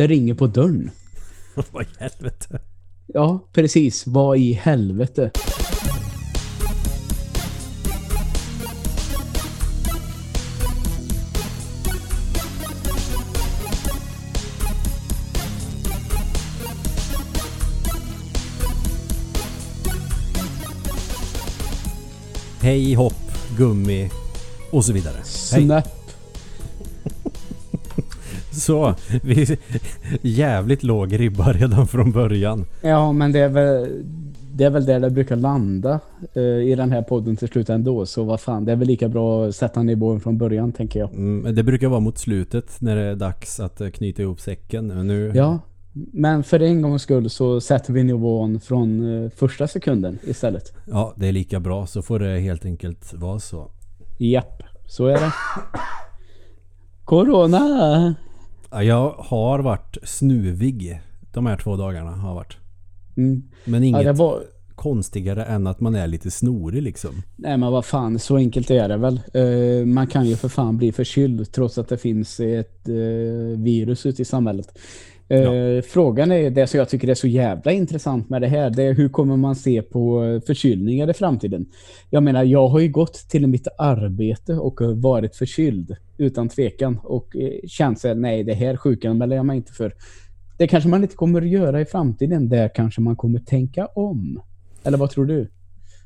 Det ringer på dörren. Vad i helvete? Ja, precis. Vad i helvete? Hej, hopp, gummi och så vidare. Hej. Snäpp. Så, vi jävligt låg ribba redan från början. Ja, men det är väl det är väl där det brukar landa eh, i den här podden till slut ändå. Så vad fan, det är väl lika bra att sätta nivån från början tänker jag. Mm, det brukar vara mot slutet när det är dags att eh, knyta ihop säcken. Men nu, Ja, men för en gångs skull så sätter vi nivån från eh, första sekunden istället. ja, det är lika bra. Så får det helt enkelt vara så. Japp, så är det. Corona! Ja, Jag har varit snuvig de här två dagarna. Har varit. Mm. Men Ja, inget det var... konstigare än att man är lite snorig liksom. Nej men vad fan, så enkelt är det väl. Eh, man kan ju för fan bli förkyld trots att det finns ett eh, virus ute i samhället. Eh, Ja. Frågan är det som jag tycker är så jävla intressant med det här. Det är hur kommer man se på eh, förkylningar i framtiden? Jag menar, jag har ju gått till mitt arbete och eh, varit förkyld utan tvekan och eh, känt här, nej det här sjukan melder jag mig inte för. Det kanske man inte kommer att göra i framtiden. Där kanske man kommer tänka om. Eller vad tror du?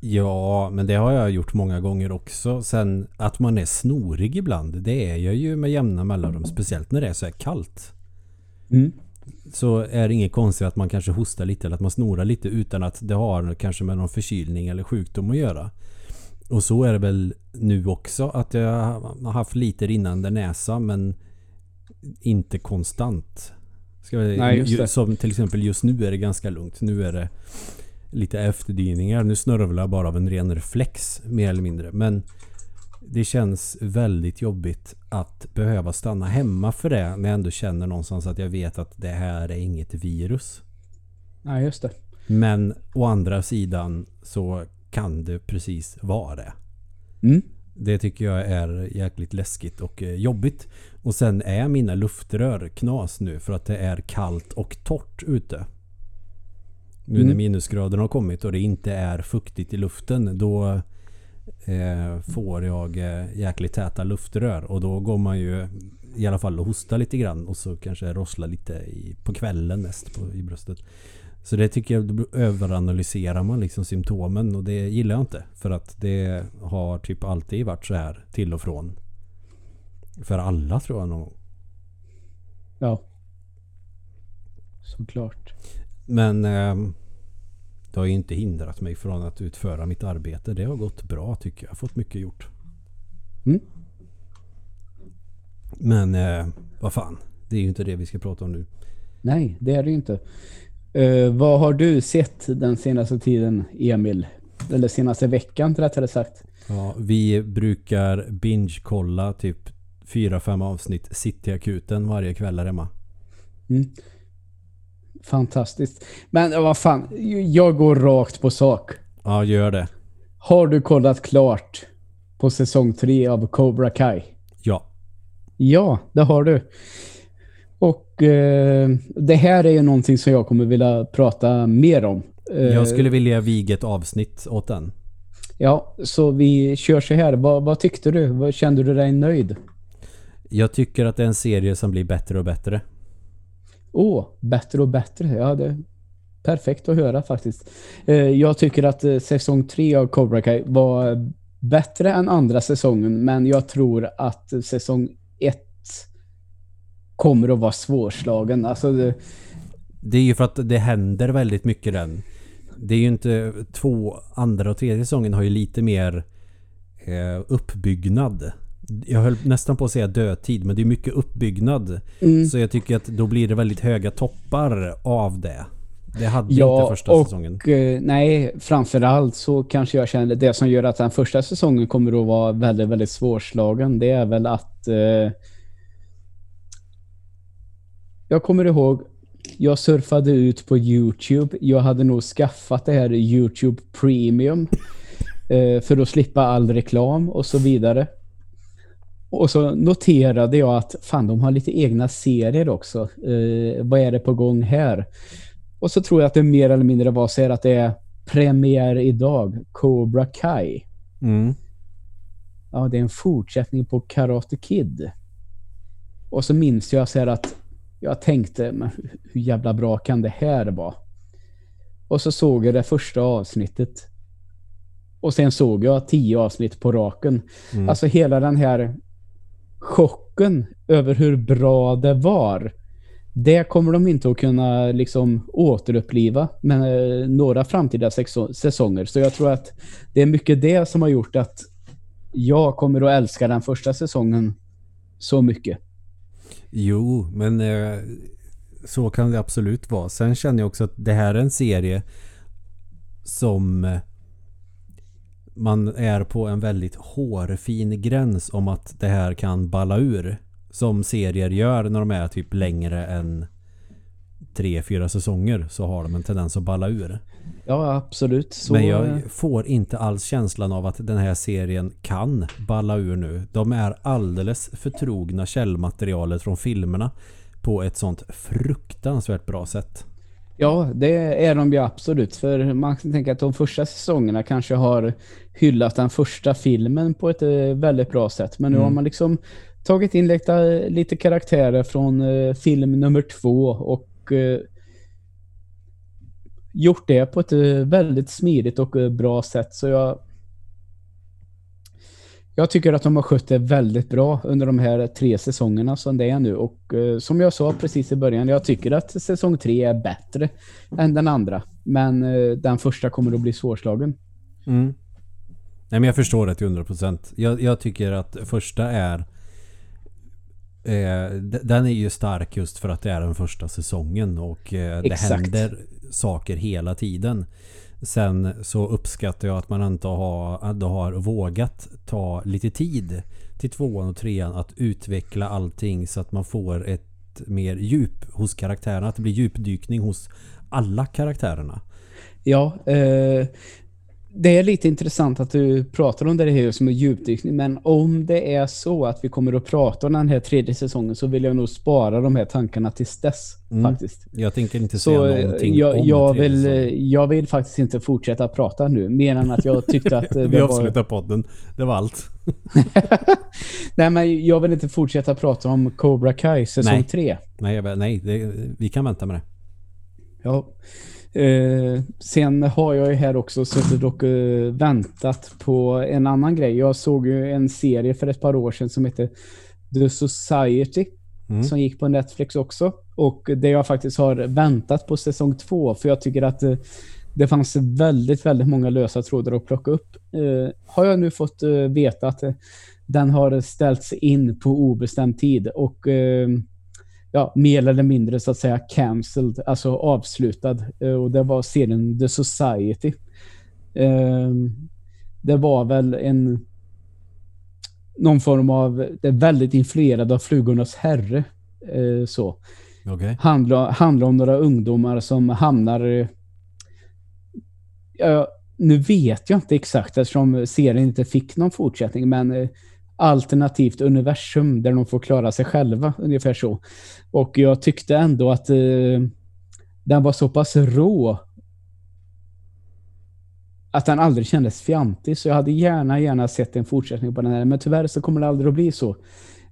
Ja, men det har jag gjort många gånger också. Sen att man är snorig ibland, det är jag ju med jämna mellanrum. Speciellt när det är så här kallt. Mm. Så är det inget konstigt att man kanske hostar lite eller att man snorar lite utan att det har kanske med någon förkylning eller sjukdom att göra. Och så är det väl nu också att jag har haft lite rinnande näsa men inte konstant. Ska vi, Nej. Som till exempel just nu är det ganska lugnt. Nu är det lite efterdyningar. Nu snörvlar jag bara av en ren reflex mer eller mindre. Men det känns väldigt jobbigt att behöva stanna hemma för det när jag ändå känner någonstans att jag vet att det här är inget virus. Ja, just det. Men å andra sidan så kan det precis vara det. Mm. Det tycker jag är jäkligt läskigt och eh, jobbigt. Och sen är mina luftrör knas nu för att det är kallt och torrt ute. Nu när Mm. minusgraderna har kommit och det inte är fuktigt i luften då får jag eh, jäkligt täta luftrör och då går man ju i alla fall och hosta lite grann och så kanske rossla lite i, på kvällen mest på, i bröstet. Så det tycker jag, då överanalyserar man liksom symptomen och det gillar jag inte. För att det har typ alltid varit så här till och från. För alla tror jag nog. Ja. Såklart. Men eh, det har ju inte hindrat mig från att utföra mitt arbete. Det har gått bra tycker jag. Jag har fått mycket gjort. Mm. Men eh, vad fan. Det är ju inte det vi ska prata om nu. Nej, det är det ju inte. Eh, vad har du sett den senaste tiden, Emil? Eller senaste veckan, rättare sagt. Ja, vi brukar binge-kolla typ 4-5 avsnitt Cityakuten varje kväll här hemma. Mm. Fantastiskt. Men vad fan, jag går rakt på sak. Ja, gör det. Har du kollat klart på säsong 3 av Cobra Kai? Ja. Ja, det har du. Och eh, det här är ju någonting som jag kommer vilja prata mer om. Eh, Jag skulle vilja viga ett avsnitt åt den. Ja, så vi kör så här. Vad, vad tyckte du? Kände du dig nöjd? Jag tycker att det är en serie som blir bättre och bättre. Åh, bättre och bättre. Ja, det är perfekt att höra faktiskt. Eh, jag tycker att eh, säsong tre av Cobra Kai var bättre än andra säsongen, men jag tror att säsong ett kommer att vara svårslagen. Alltså, det, Det är ju för att det händer väldigt mycket den. Det är ju inte två, andra och tredje säsongen har ju lite mer eh, uppbyggnad. Jag höll nästan på att säga dödtid men det är mycket uppbyggnad. mm, Så jag tycker att då blir det väldigt höga toppar av det. Det hade Ja, inte första och- säsongen. eh, nej, framförallt så kanske jag känner det som gör att den första säsongen kommer att vara väldigt, väldigt svårslagen. Det är väl att eh, jag kommer ihåg jag surfade ut på Youtube. Jag hade nog skaffat det här Youtube Premium eh, för att slippa all reklam och så vidare. Och så noterade jag att fan, de har lite egna serier också. Eh, vad är det på gång här? Och så tror jag att det mer eller mindre var så här att det är premiär idag. Cobra Kai. Mm. Ja, det är en fortsättning på Karate Kid. Och så minns jag så här att jag tänkte, men hur jävla bra kan det här vara? Och så såg jag det första avsnittet. Och sen såg jag tio avsnitt på raken. Mm. Alltså hela den här chocken över hur bra det var. Det kommer de inte att kunna liksom återuppliva med eh, några framtida säsonger. Så jag tror att det är mycket det som har gjort att jag kommer att älska den första säsongen så mycket. Jo, men eh, så kan det absolut vara. Sen känner jag också att det här är en serie som eh, man är på en väldigt hårfin gräns om att det här kan balla ur. Som serier gör när de är typ längre än tre, fyra säsonger så har de en tendens att balla ur. Ja, absolut. Så, Men jag får inte alls känslan av att den här serien kan balla ur nu. De är alldeles förtrogna källmaterialet från filmerna på ett sånt fruktansvärt bra sätt. Ja, det är de ju absolut. För man kan tänka att de första säsongerna kanske har hyllat den första filmen på ett eh, väldigt bra sätt. Men nu Mm. har man liksom tagit in lite, lite karaktärer från eh, film nummer två och eh, gjort det på ett väldigt smidigt och bra sätt. Så jag jag tycker att de har skött det väldigt bra under de här tre säsongerna som det är nu. Och eh, som jag sa precis i början, jag tycker att säsong tre är bättre än den andra. Men eh, den första kommer att bli svårslagen. Mm. Nej men jag förstår det till 100%. Jag, jag tycker att första är eh, Den är ju stark just för att det är den första säsongen och eh, det Exakt. händer saker hela tiden. Sen så uppskattar jag att man inte har, ändå har vågat ta lite tid till tvåan och trean att utveckla allting så att man får ett mer djup hos karaktärerna. Att det blir djupdykning hos alla karaktärerna. Ja, eh, det är lite intressant att du pratar om det här som en djupdykning. Men om det är så att vi kommer att prata om den här tredje säsongen så vill jag nog spara de här tankarna tills dess Mm. faktiskt. Jag tänker inte Så säga eh, någonting jag, om jag, vill, säsongen. jag vill faktiskt inte fortsätta prata nu. Mer än att jag tyckte att Vi var... avslutar podden. Det var allt. Nej, men jag vill inte fortsätta prata om Cobra Kai säsong Nej. 3. Nej, jag, nej det, vi kan vänta med det. Ja. Eh, sen har jag ju här också suttit och eh, väntat på en annan grej. Jag såg ju en serie för ett par år sedan som heter The Society Mm. som gick på Netflix också. Och det jag faktiskt har väntat på säsong två för jag tycker att eh, det fanns väldigt, väldigt många lösa trådar att plocka upp. Eh, har jag nu fått eh, veta att den har ställts in på obestämd tid och ja, mer eller mindre så att säga cancelled, alltså avslutad. Eh, och det var serien The Society. Eh, det var väl en någon form av, det är väldigt influerad av Flugornas herre. Eh, så. Okej. Handlar, handlar om några ungdomar som hamnar... Ja, nu vet jag inte exakt eftersom serien inte fick någon fortsättning, men eh, alternativt universum där de får klara sig själva, ungefär så. Och jag tyckte ändå att eh, den var så pass rå att den aldrig kändes fjantig, så jag hade gärna, gärna sett en fortsättning på den här, men tyvärr så kommer det aldrig att bli så.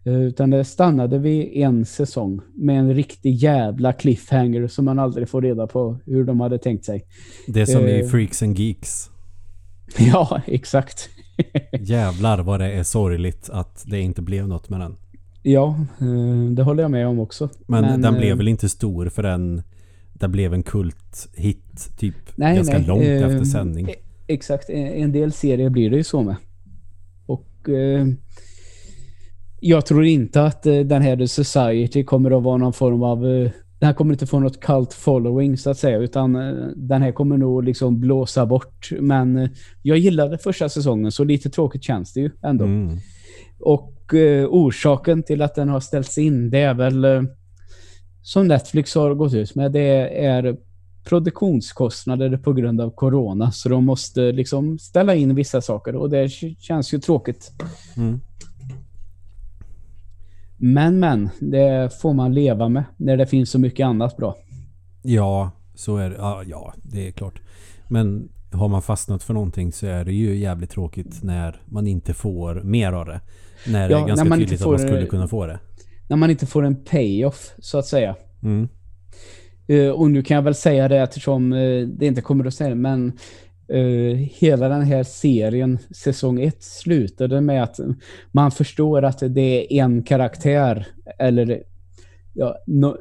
Eh, Utan det stannade vid en säsong med en riktig jävla cliffhanger som man aldrig får reda på hur de hade tänkt sig. Det som i Eh. Freaks and Geeks. Ja, exakt. Jävlar vad det är sorgligt att det inte blev något med den. Ja, eh, det håller jag med om också. Men, den eh, blev väl inte stor förrän det blev en kulthit typ nej, ganska nej, långt eh, efter sändning. e- Exakt, en en del serier blir det ju så med. Och eh, jag tror inte att eh, den här The Society kommer att vara någon form av... Den här kommer inte få något cult following så att säga, utan eh, den här kommer nog liksom blåsa bort. Men eh, jag gillade första säsongen, så lite tråkigt känns det ju ändå. Mm. Och eh, orsaken till att den har ställts in, det är väl eh, som Netflix har gått ut med, det är produktionskostnader på grund av corona. Så de måste liksom ställa in vissa saker och det känns ju tråkigt. Mm. Men men, det får man leva med när det finns så mycket annat bra. Ja, så är det. Ja, ja, det är klart. Men har man fastnat för någonting så är det ju jävligt tråkigt när man inte får mer av det. När det Ja, är ganska tydligt att man skulle kunna få det. När man inte får en payoff, så att säga. Mm. Eh, och nu kan jag väl säga det eftersom eh, det inte kommer att säga men eh, hela den här serien, säsong 1, slutade med att man förstår att det är en karaktär eller ja, no,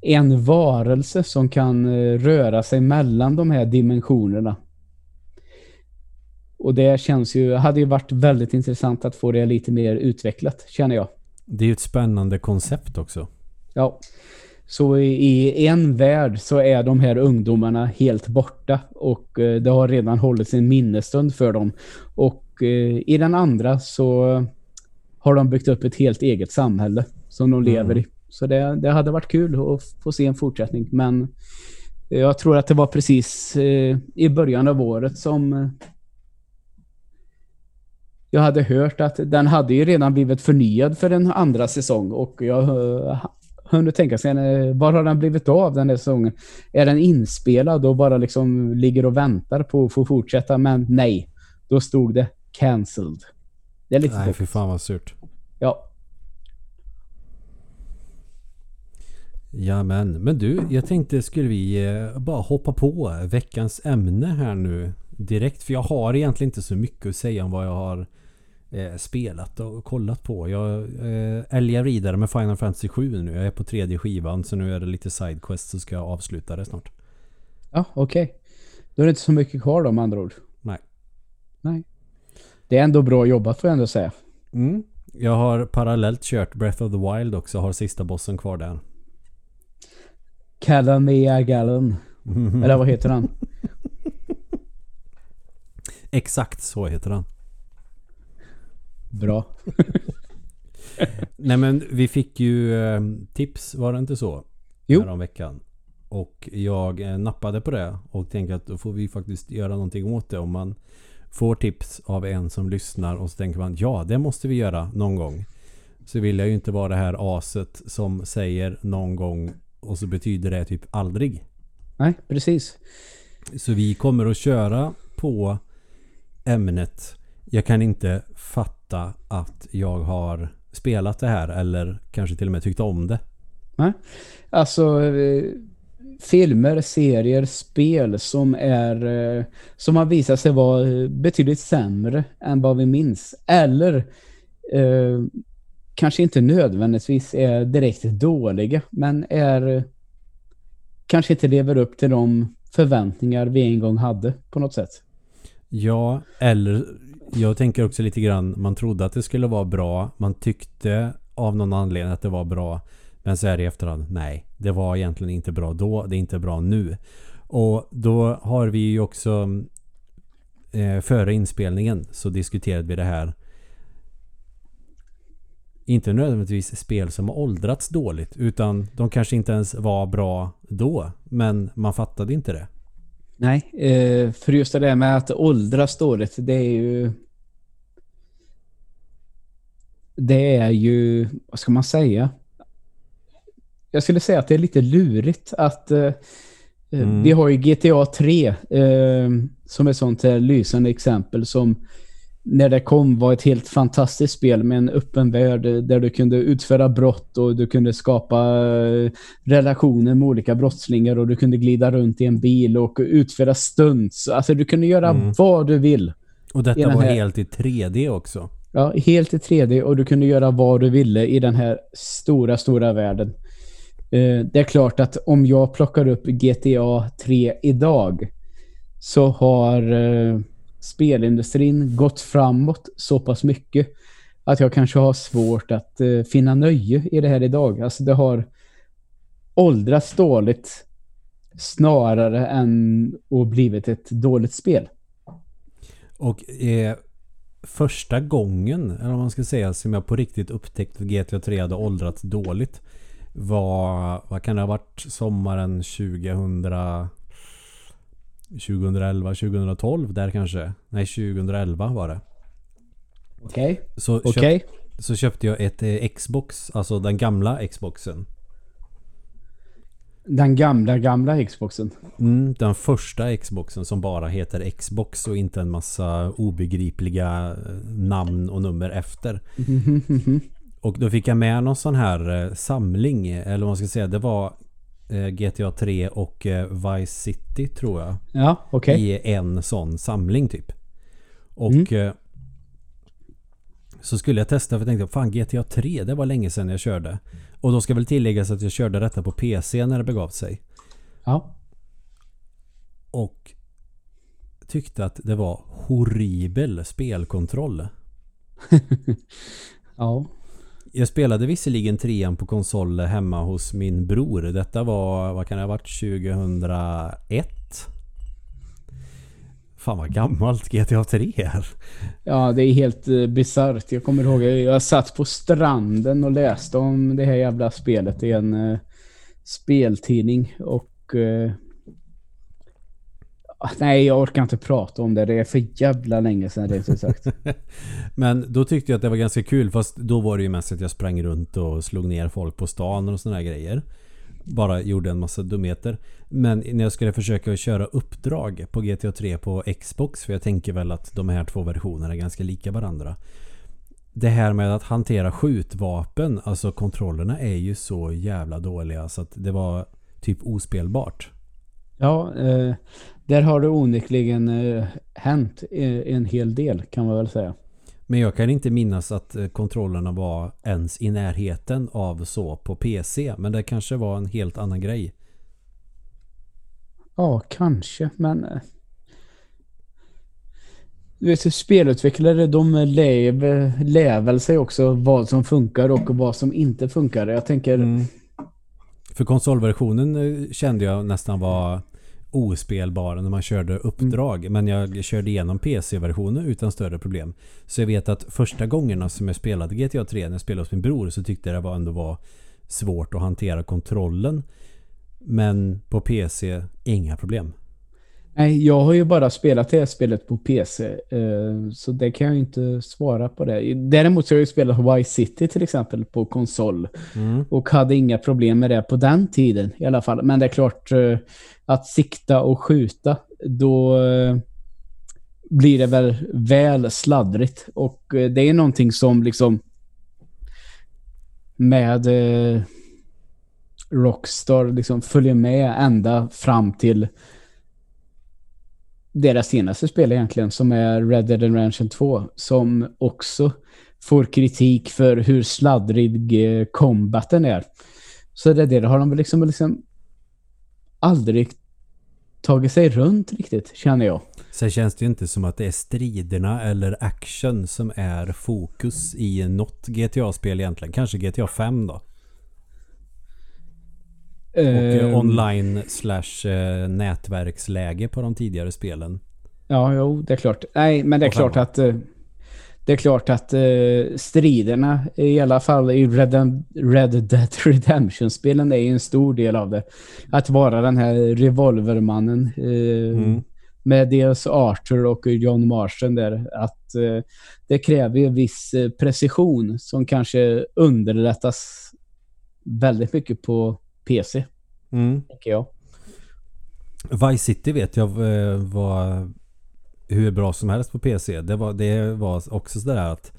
en varelse som kan eh, röra sig mellan de här dimensionerna. Och det känns ju, hade ju varit väldigt intressant att få det lite mer utvecklat, känner jag. Det är ju ett spännande koncept också. Ja. Så i, i en värld så är de här ungdomarna helt borta och eh, det har redan hållits en minnesstund för dem. Och eh, i den andra så har de byggt upp ett helt eget samhälle som de lever i. Så det, det hade varit kul att få se en fortsättning. Men jag tror att det var precis eh, i början av året som eh, jag hade hört att den hade ju redan blivit förnyad för en andra säsong och jag eh, hunnit tänka sig, eh, var har den blivit av den här säsongen? Är den inspelad och bara liksom ligger och väntar på att få fortsätta? Men nej, då stod det cancelled. Det är lite Nej, för fan vad surt. Ja, Ja men, men du, jag tänkte skulle vi eh, bara hoppa på veckans ämne här nu direkt. För jag har egentligen inte så mycket att säga om vad jag har eh, spelat och kollat på. Jag eh, älgar vidare med Final Fantasy 7 nu. Jag är på tredje skivan så nu är det lite sidequest så ska jag avsluta det snart. ja okej. Då är det inte så mycket kvar då med andra ord. Nej. Nej. Det är ändå bra jobbat får jag ändå säga. Mm. Jag har parallellt kört Breath of the Wild också. Har sista bossen kvar där. Kalamea Gallon. Eller vad heter han? Exakt så heter han. Bra. Nej men vi fick ju eh, tips, var det inte så? Jo. Veckan. Och jag eh, nappade på det och tänkte att då får vi faktiskt göra någonting åt det. Om man får tips av en som lyssnar och så tänker man ja, det måste vi göra någon gång. Så vill jag ju inte vara det här aset som säger någon gång och så betyder det typ aldrig. Nej, precis. Så vi kommer att köra på ämnet Jag kan inte fatta att jag har spelat det här eller kanske till och med tyckt om det. Alltså eh, filmer, serier, spel som är eh, som har visat sig vara eh, betydligt sämre än vad vi minns. Eller eh, kanske inte nödvändigtvis är direkt dåliga, men är kanske inte lever upp till de förväntningar vi en gång hade på något sätt. Ja, eller jag tänker också lite grann man trodde att det skulle vara bra. Man tyckte av någon anledning att det var bra. Men så är det i efterhand, nej, det var egentligen inte bra då. Det är inte bra nu. Och då har vi ju också eh, före inspelningen så diskuterade vi det här. Inte nödvändigtvis spel som har åldrats dåligt utan de kanske inte ens var bra då. Men man fattade inte det. Nej, eh, för just det där med att åldras dåligt, det är ju... Det är ju, vad ska man säga? Jag skulle säga att det är lite lurigt att... Eh, Mm. Vi har ju GTA 3 eh, som ett sånt här lysande exempel som när det kom var ett helt fantastiskt spel med en öppen värld eh, där du kunde utföra brott och du kunde skapa eh, relationer med olika brottslingar och du kunde glida runt i en bil och utföra stunts. Alltså du kunde göra Mm. vad du vill. Och detta var här- helt i 3D också. Ja, helt i 3D och du kunde göra vad du ville i den här stora, stora världen. Eh, det är klart att om jag plockar upp GTA 3 idag så har eh, spelindustrin gått framåt så pass mycket att jag kanske har svårt att eh, finna nöje i det här idag. Alltså det har åldrats dåligt snarare än och blivit ett dåligt spel. Och eh, första gången, eller vad man ska säga, som jag på riktigt upptäckte att GTA 3 hade åldrats dåligt var, vad kan det ha varit, sommaren 2000 2011, 2012 där kanske. Nej, 2011 var det. Okej? Så Okej? så köpte jag ett eh, Xbox, alltså den gamla Xboxen. Den gamla, gamla Xboxen. Mm, den första Xboxen som bara heter Xbox och inte en massa obegripliga eh, namn och nummer efter. Och då fick jag med någon sån här eh, samling, eller vad man ska säga, det var eh, GTA 3 och Vice City tror jag. Ja, okej. I en sån samling typ. Och eh, så skulle jag testa för jag tänkte fan GTA 3 det var länge sedan jag körde. Och då ska väl tilläggas att jag körde detta på PC när det begav sig. Ja. Och tyckte att det var horribel spelkontroll. Ja. Jag spelade visserligen trean på konsol hemma hos min bror. Detta var, vad kan det ha varit, 2001? Fan vad gammalt GTA 3 är. Ja, det är helt uh, bisarrt. Jag kommer ihåg, jag, jag satt på stranden och läste om det här jävla spelet i en uh, speltidning och uh, Nej, jag orkar inte prata om det. Det är för jävla länge sedan det är sagt. Men då tyckte jag att det var ganska kul fast då var det ju mest att jag sprang runt och slog ner folk på stan och såna här grejer. Bara gjorde en massa dumheter. Men när jag skulle försöka köra uppdrag på GTA 3 på Xbox för jag tänker väl att de här två versionerna är ganska lika varandra. Det här med att hantera skjutvapen, alltså kontrollerna är ju så jävla dåliga så att det var typ ospelbart. Ja, eh, där har det onekligen eh, hänt eh, en hel del kan man väl säga. Men jag kan inte minnas att eh, kontrollerna var ens i närheten av så på PC. Men det kanske var en helt annan grej. Ja, kanske, men... eh, Du vet, spelutvecklare de lär väl sig också vad som funkar och vad som inte funkar. Jag tänker... Mm. För konsolversionen eh, kände jag nästan var ospelbar när man körde uppdrag. Men jag körde igenom PC-versionen utan större problem. Så jag vet att första gångerna som jag spelade GTA 3 när jag spelade hos min bror så tyckte jag det var ändå var svårt att hantera kontrollen. Men på PC, inga problem. Nej, jag har ju bara spelat det här spelet på PC. eh, Så det kan jag ju inte svara på det. Däremot så har jag ju spelat Vice City till exempel på konsol. Mm. Och hade inga problem med det på den tiden i alla fall. Men det är klart eh, att sikta och skjuta, då eh, blir det väl väl sladdrigt. Och det är någonting som liksom med Rockstar liksom följer med ända fram till deras senaste spel egentligen som är Red Dead Redemption 2 som också får kritik för hur sladdrig eh, combaten är. Så det det har de väl liksom, liksom aldrig tagit sig runt riktigt, känner jag. Sen känns det ju inte som att det är striderna eller action som är fokus i något GTA-spel egentligen. Kanske GTA 5 då. Och eh, Ehm, online slash eh, nätverksläge på de tidigare spelen. Ja, jo, det är klart. Nej, men det är klart att eh, det är klart att striderna i alla fall i Red, Dead Redemption-spelen är ju en stor del av det. Att vara den här revolvermannen Mm. med dels Arthur och John Marston där. Att det kräver ju viss precision som kanske underlättas väldigt mycket på PC, Mm. tänker jag. Vice City vet jag eh, var hur bra som helst på PC. Det var, det var också sådär att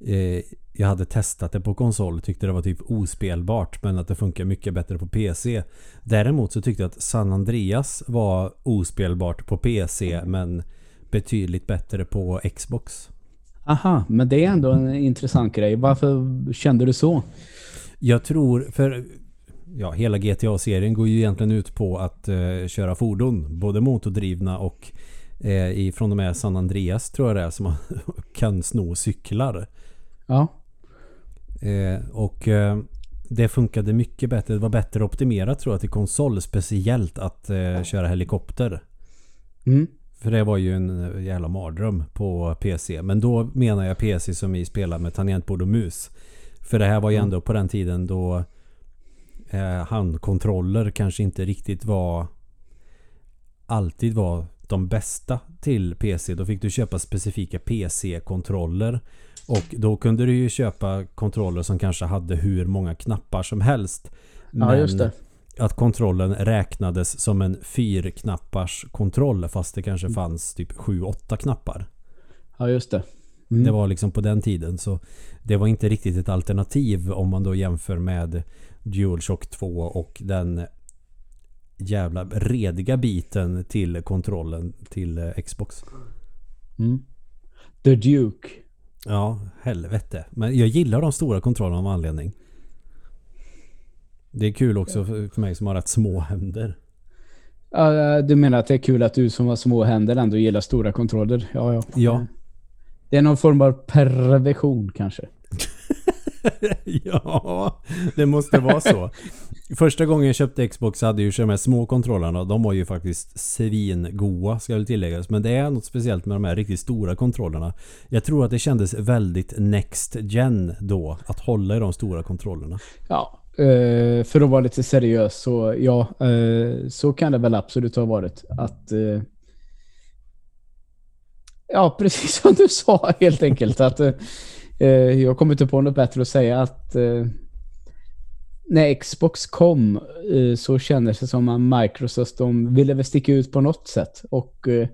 eh, jag hade testat det på konsol och tyckte det var typ ospelbart men att det funkar mycket bättre på PC. Däremot så tyckte jag att San Andreas var ospelbart på PC men betydligt bättre på Xbox. Aha, men det är ändå en intressant grej. Varför kände du så? Jag tror, för ja, hela GTA-serien går ju egentligen ut på att eh, köra fordon. Både motordrivna och eh, ifrån och med San Andreas tror jag det är som kan sno cyklar. Ja. Eh, och eh, det funkade mycket bättre. Det var bättre optimerat tror jag till konsol. Speciellt att eh, köra helikopter. Mm. För det var ju en eh, jävla mardröm på PC. Men då menar jag PC som vi spelar med tangentbord och mus. För det här var ju ändå på den tiden då eh, handkontroller kanske inte riktigt var alltid var de bästa till PC. Då fick du köpa specifika PC-kontroller. Och då kunde du ju köpa kontroller som kanske hade hur många knappar som helst. Men Ja, att kontrollen räknades som en fyrknappars kontroll fast det kanske fanns typ sju, åtta knappar. Ja, just det. Mm. Det var liksom på den tiden så det var inte riktigt ett alternativ om man då jämför med DualShock 2 och den jävla rediga biten till kontrollen till eh, Xbox. Mm. The Duke. Ja, helvete. Men jag gillar de stora kontrollerna av anledning. Det är kul också för för mig som har rätt små händer. Ja, du menar att det är kul att du som har små händer ändå gillar stora kontroller? Ja, ja. Ja. Det är någon form av perversion kanske. ja, det måste vara så. Första gången jag köpte Xbox hade jag ju de här små kontrollerna. De var ju faktiskt svingoa ska väl tilläggas. Men det är något speciellt med de här riktigt stora kontrollerna. Jag tror att det kändes väldigt next gen då. Att hålla i de stora kontrollerna. Ja, eh, för att vara lite seriös så ja, eh, så kan det väl absolut ha varit. Att eh, Ja, precis som du sa helt enkelt. att jag kommer inte på något bättre att säga att eh, när Xbox kom eh, så kändes det som att Microsoft de ville väl sticka ut på något sätt och, eh,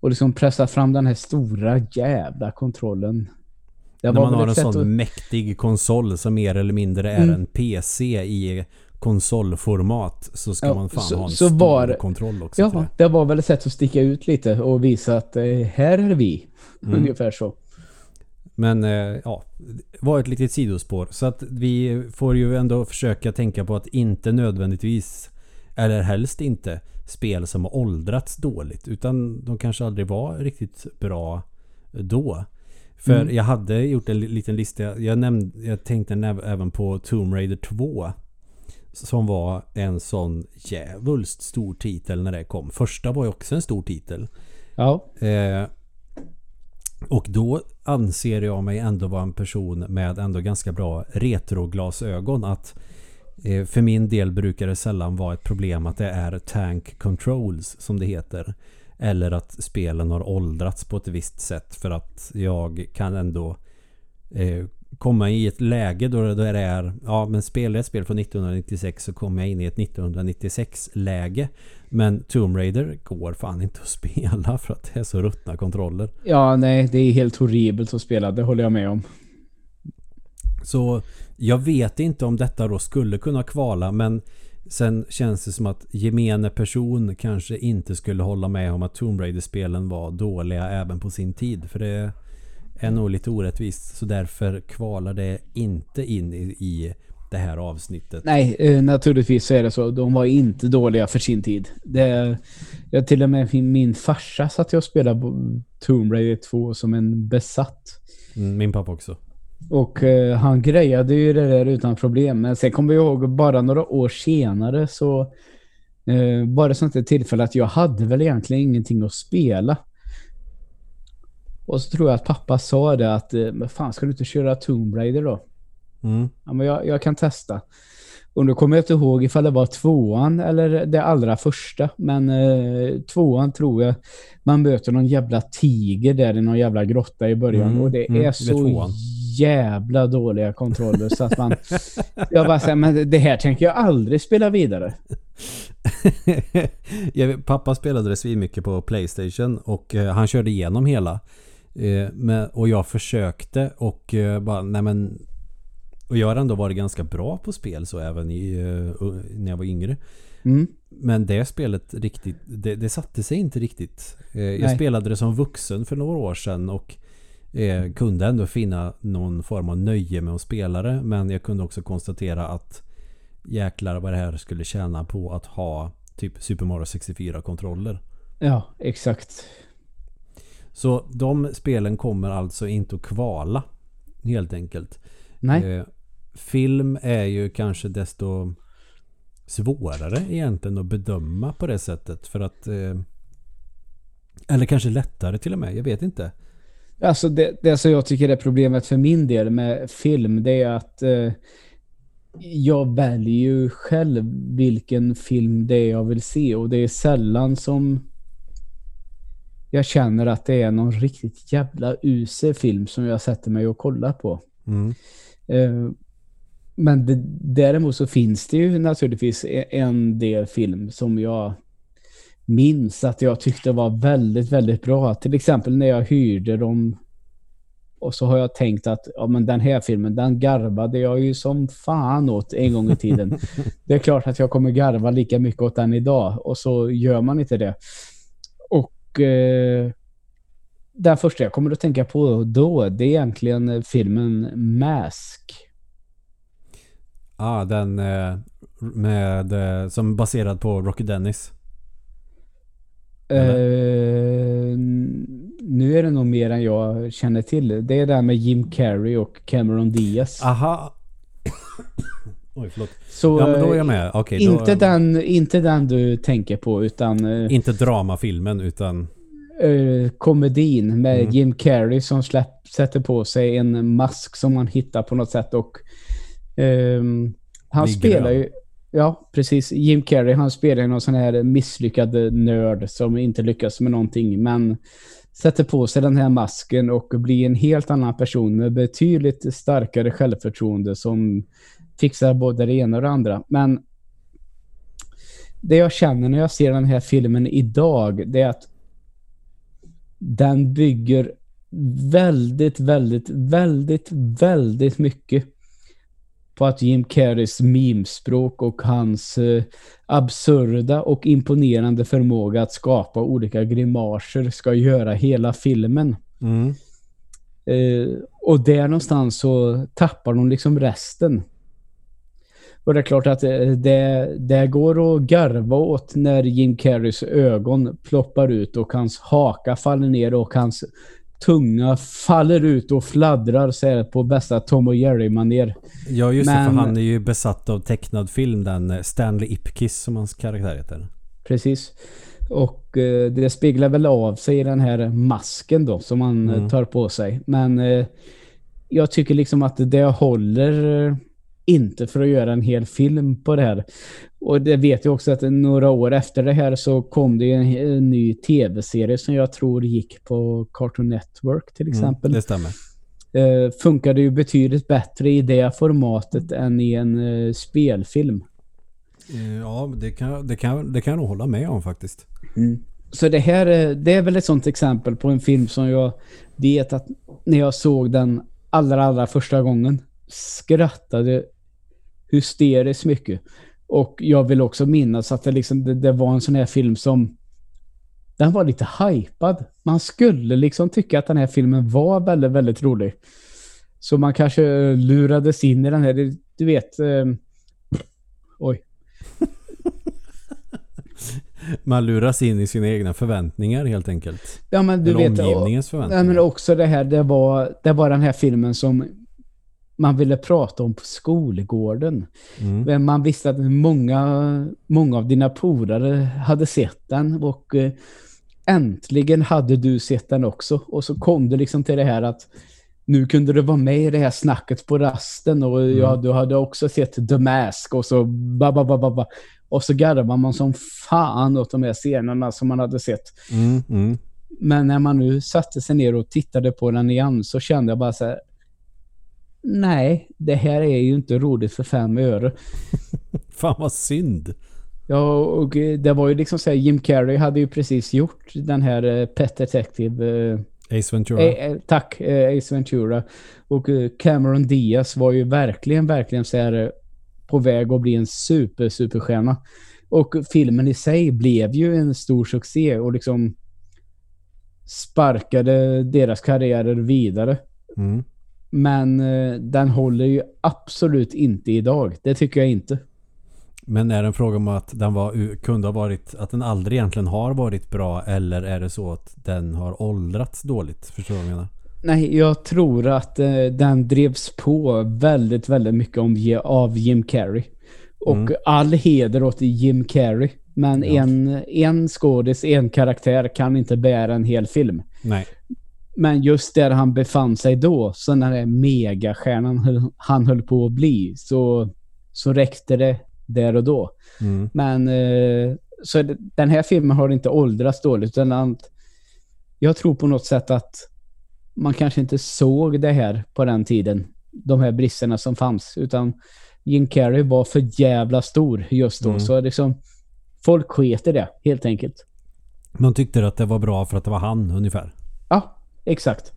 och liksom pressa fram den här stora jävla kontrollen. Det När man har en sån att- mäktig konsol som mer eller mindre är Mm. en PC i konsolformat så ska Ja, man fan så- ha en så stor var kontroll också. Ja, det. det var väl ett sätt att sticka ut lite och visa att eh, här är vi. Mm. Ungefär så. Men eh, ja, det var ett litet sidospår. Så att vi får ju ändå försöka tänka på att inte nödvändigtvis, eller helst inte, spel som har åldrats dåligt. Utan de kanske aldrig var riktigt bra då. För Mm. jag hade gjort en li- liten lista. Jag, nämnde, jag tänkte även på Tomb Raider 2. Som var en sån jävulst stor titel när det kom. Första var ju också en stor titel. Ja, Eh, och då anser jag mig ändå vara en person med ändå ganska bra retroglasögon. Att eh, för min del brukar det sällan vara ett problem att det är tank controls som det heter. Eller att spelen har åldrats på ett visst sätt för att jag kan ändå eh, komma i ett läge då det, då det är, ja men spelar jag ett spel från 1996 så kommer jag in i ett 1996 läge. Men Tomb Raider går fan inte att spela för att det är så ruttna kontroller. ja nej, det är helt horribelt att spela. Det håller jag med om. Så jag vet inte om detta då skulle kunna kvala men sen känns det som att gemene person kanske inte skulle hålla med om att Tomb Raider-spelen var dåliga även på sin tid. För det är nog lite orättvist. Så därför kvalar det inte in i, i det här avsnittet. Nej, eh, naturligtvis så är det så. De var inte dåliga för sin tid. Det, jag till och med min, farsa satt jag och spelade på Tomb Raider 2 som en besatt. Mm, Min pappa också. Och eh, han grejade ju det där utan problem. Men sen kommer jag ihåg bara några år senare så eh, var det sånt ett tillfälle att jag hade väl egentligen ingenting att spela. Och så tror jag att pappa sa det att eh, men fan ska du inte köra Tomb Raider då? Mm. Ja, men jag, jag kan testa. Och då kommer jag inte ihåg ifall det var tvåan eller det allra första. Men eh, tvåan tror jag man möter någon jävla tiger där i någon jävla grotta i början. Mm, och det mm, det är så tvåan. jävla dåliga kontroller så att man... jag bara säger, men det här tänker jag aldrig spela vidare. vet- pappa spelade det mycket på Playstation och eh, han körde igenom hela. Eh, men, och jag försökte och eh, bara, nej men och jag har ändå varit ganska bra på spel så även i, eh, när jag var yngre. Mm. Men det spelet riktigt, det, det satte sig inte riktigt. Eh, jag Nej. spelade det som vuxen för några år sedan och eh, kunde ändå finna någon form av nöje med att spela det. Men jag kunde också konstatera att jäklar vad det här skulle tjäna på att ha typ Super Mario 64-kontroller. Ja, exakt. Så de spelen kommer alltså inte att kvala helt enkelt. Nej. Eh, film är ju kanske desto svårare egentligen att bedöma på det sättet för att eh, eller kanske lättare till och med, jag vet inte. Alltså det, det som jag tycker är problemet för min del med film det är att eh, jag väljer ju själv vilken film det är jag vill se och det är sällan som jag känner att det är någon riktigt jävla usel film som jag sätter mig och kollar på. Mm. Eh, men det, däremot så finns det ju naturligtvis e- en del film som jag minns att jag tyckte var väldigt, väldigt bra. Till exempel när jag hyrde dem och så har jag tänkt att ja, men den här filmen, den garvade jag ju som fan åt en gång i tiden. det är klart att jag kommer garva lika mycket åt den idag och så gör man inte det. Och eh, den första jag kommer att tänka på då, det är egentligen filmen Mask. Ah, den eh, med, eh, som baserad på Rocky Dennis. Uh, nu är det nog mer än jag känner till. Det är det här med Jim Carrey och Cameron Diaz. Aha. Oj, förlåt. Så, ja, men då är jag med. Okay, inte, då, den, inte den du tänker på, utan... Inte dramafilmen, utan... Uh, komedin med mm. Jim Carrey som släpp, sätter på sig en mask som man hittar på något sätt och... Um, han Ligger spelar ju... Ja, precis. Jim Carrey, han spelar ju någon sån här misslyckad nörd som inte lyckas med någonting, men sätter på sig den här masken och blir en helt annan person med betydligt starkare självförtroende som fixar både det ena och det andra. Men det jag känner när jag ser den här filmen idag, det är att den bygger väldigt, väldigt, väldigt, väldigt mycket på att Jim Carreys memespråk och hans eh, absurda och imponerande förmåga att skapa olika grimaser ska göra hela filmen. Mm. Eh, och där någonstans så tappar de liksom resten. Och det är klart att eh, det, det går att garva åt när Jim Carreys ögon ploppar ut och hans haka faller ner och hans tunga faller ut och fladdrar så här på bästa Tom och Jerry-manér. Ja just Men, det, för han är ju besatt av tecknad film, den eh, Stanley Ipkiss som hans karaktär heter. Precis. Och eh, det speglar väl av sig i den här masken då som man eh, mm. tar på sig. Men eh, jag tycker liksom att det håller eh, inte för att göra en hel film på det här. Och det vet jag också att några år efter det här så kom det en, en ny tv-serie som jag tror gick på Cartoon Network till mm, exempel. Mm, det stämmer. Uh, funkade ju betydligt bättre i det formatet än i en uh, spelfilm. Uh, ja, det kan, det, kan, det kan jag nog hålla med om faktiskt. Mm. Så det här det är väl ett sånt exempel på en film som jag vet att när jag såg den allra, allra första gången skrattade hysteriskt mycket. Och jag vill också minnas att det, liksom, det, det, var en sån här film som den var lite hypad. Man skulle liksom tycka att den här filmen var väldigt, väldigt rolig. Så man kanske lurades in i den här, du vet... Eh, oj. Man luras in i sina egna förväntningar helt enkelt. Ja, men du Eller vet... omgivningens förväntningar. Ja, men också det här, det var, det var den här filmen som man ville prata om på skolgården. Mm. Men man visste att många, många av dina polare hade sett den och eh, äntligen hade du sett den också. Och så kom det liksom till det här att nu kunde du vara med i det här snacket på rasten och mm. ja, du hade också sett The Mask och så ba, ba, ba, ba, Och så garvar man som fan åt de här scenerna som man hade sett. Mm, mm. Men när man nu satte sig ner och tittade på den igen så kände jag bara så här, nej, det här är ju inte roligt för fem öre. Fan vad synd. Ja, och det var ju liksom så här, Jim Carrey hade ju precis gjort den här uh, Pet Detective... Uh, Ace Ventura. Uh, tack, Ace Ventura. Och Cameron Diaz var ju verkligen, verkligen så här på väg att bli en super, superstjärna. Och filmen i sig blev ju en stor succé och liksom sparkade deras karriärer vidare. Mm. Men eh, den håller ju absolut inte idag. Det tycker jag inte. Men är det en fråga om att den var, kunde ha varit att den aldrig egentligen har varit bra eller är det så att den har åldrats dåligt? Förstår du vad jag menar? Nej, jag tror att eh, den drevs på väldigt, väldigt mycket om, av Jim Carrey. Och mm. all heder åt Jim Carrey. Men ja. en, en skådis, en karaktär kan inte bära en hel film. Nej. Men just där han befann sig då, så när det megastjärnan han höll på att bli, så, så räckte det där och då. Mm. Men eh, så den här filmen har inte åldrats dåligt, utan att jag tror på något sätt att man kanske inte såg det här på den tiden. De här bristerna som fanns. Utan Jim Carrey var för jävla stor just då. Mm. Så liksom folk sket i det helt enkelt. Man tyckte att det var bra för att det var han ungefär. Exakt.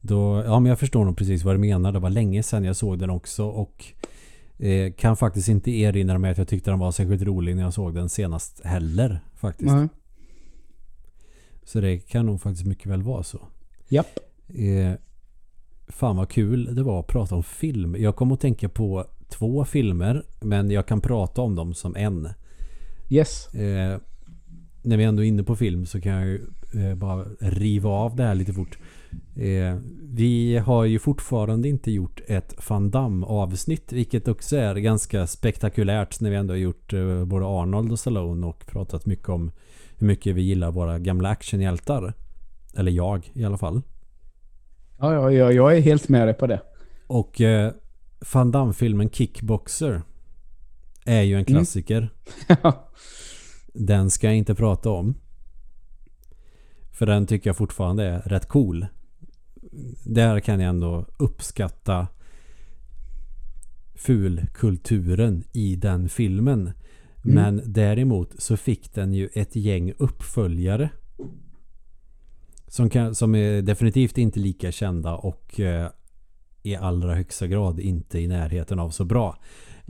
Då, ja men jag förstår nog precis vad du menar. Det var länge sedan jag såg den också och eh, kan faktiskt inte erinra mig att jag tyckte den var särskilt rolig när jag såg den senast heller faktiskt. Mm. Så det kan nog faktiskt mycket väl vara så. Japp. Eh, fan vad kul det var att prata om film. Jag kom att tänka på två filmer men jag kan prata om dem som en. Yes. Eh, när vi ändå är inne på film så kan jag ju eh, bara riva av det här lite fort. Eh, vi har ju fortfarande inte gjort ett Van Damme avsnitt vilket också är ganska spektakulärt när vi ändå har gjort eh, både Arnold och Stallone och pratat mycket om hur mycket vi gillar våra gamla actionhjältar. Eller jag i alla fall. Ja, ja, ja, jag är helt med dig på det. Och eh, Van Damme-filmen Kickboxer är ju en klassiker. Den ska jag inte prata om. För den tycker jag fortfarande är rätt cool. Där kan jag ändå uppskatta fulkulturen i den filmen. Men däremot så fick den ju ett gäng uppföljare. Som, kan, som är definitivt inte lika kända och eh, i allra högsta grad inte i närheten av så bra.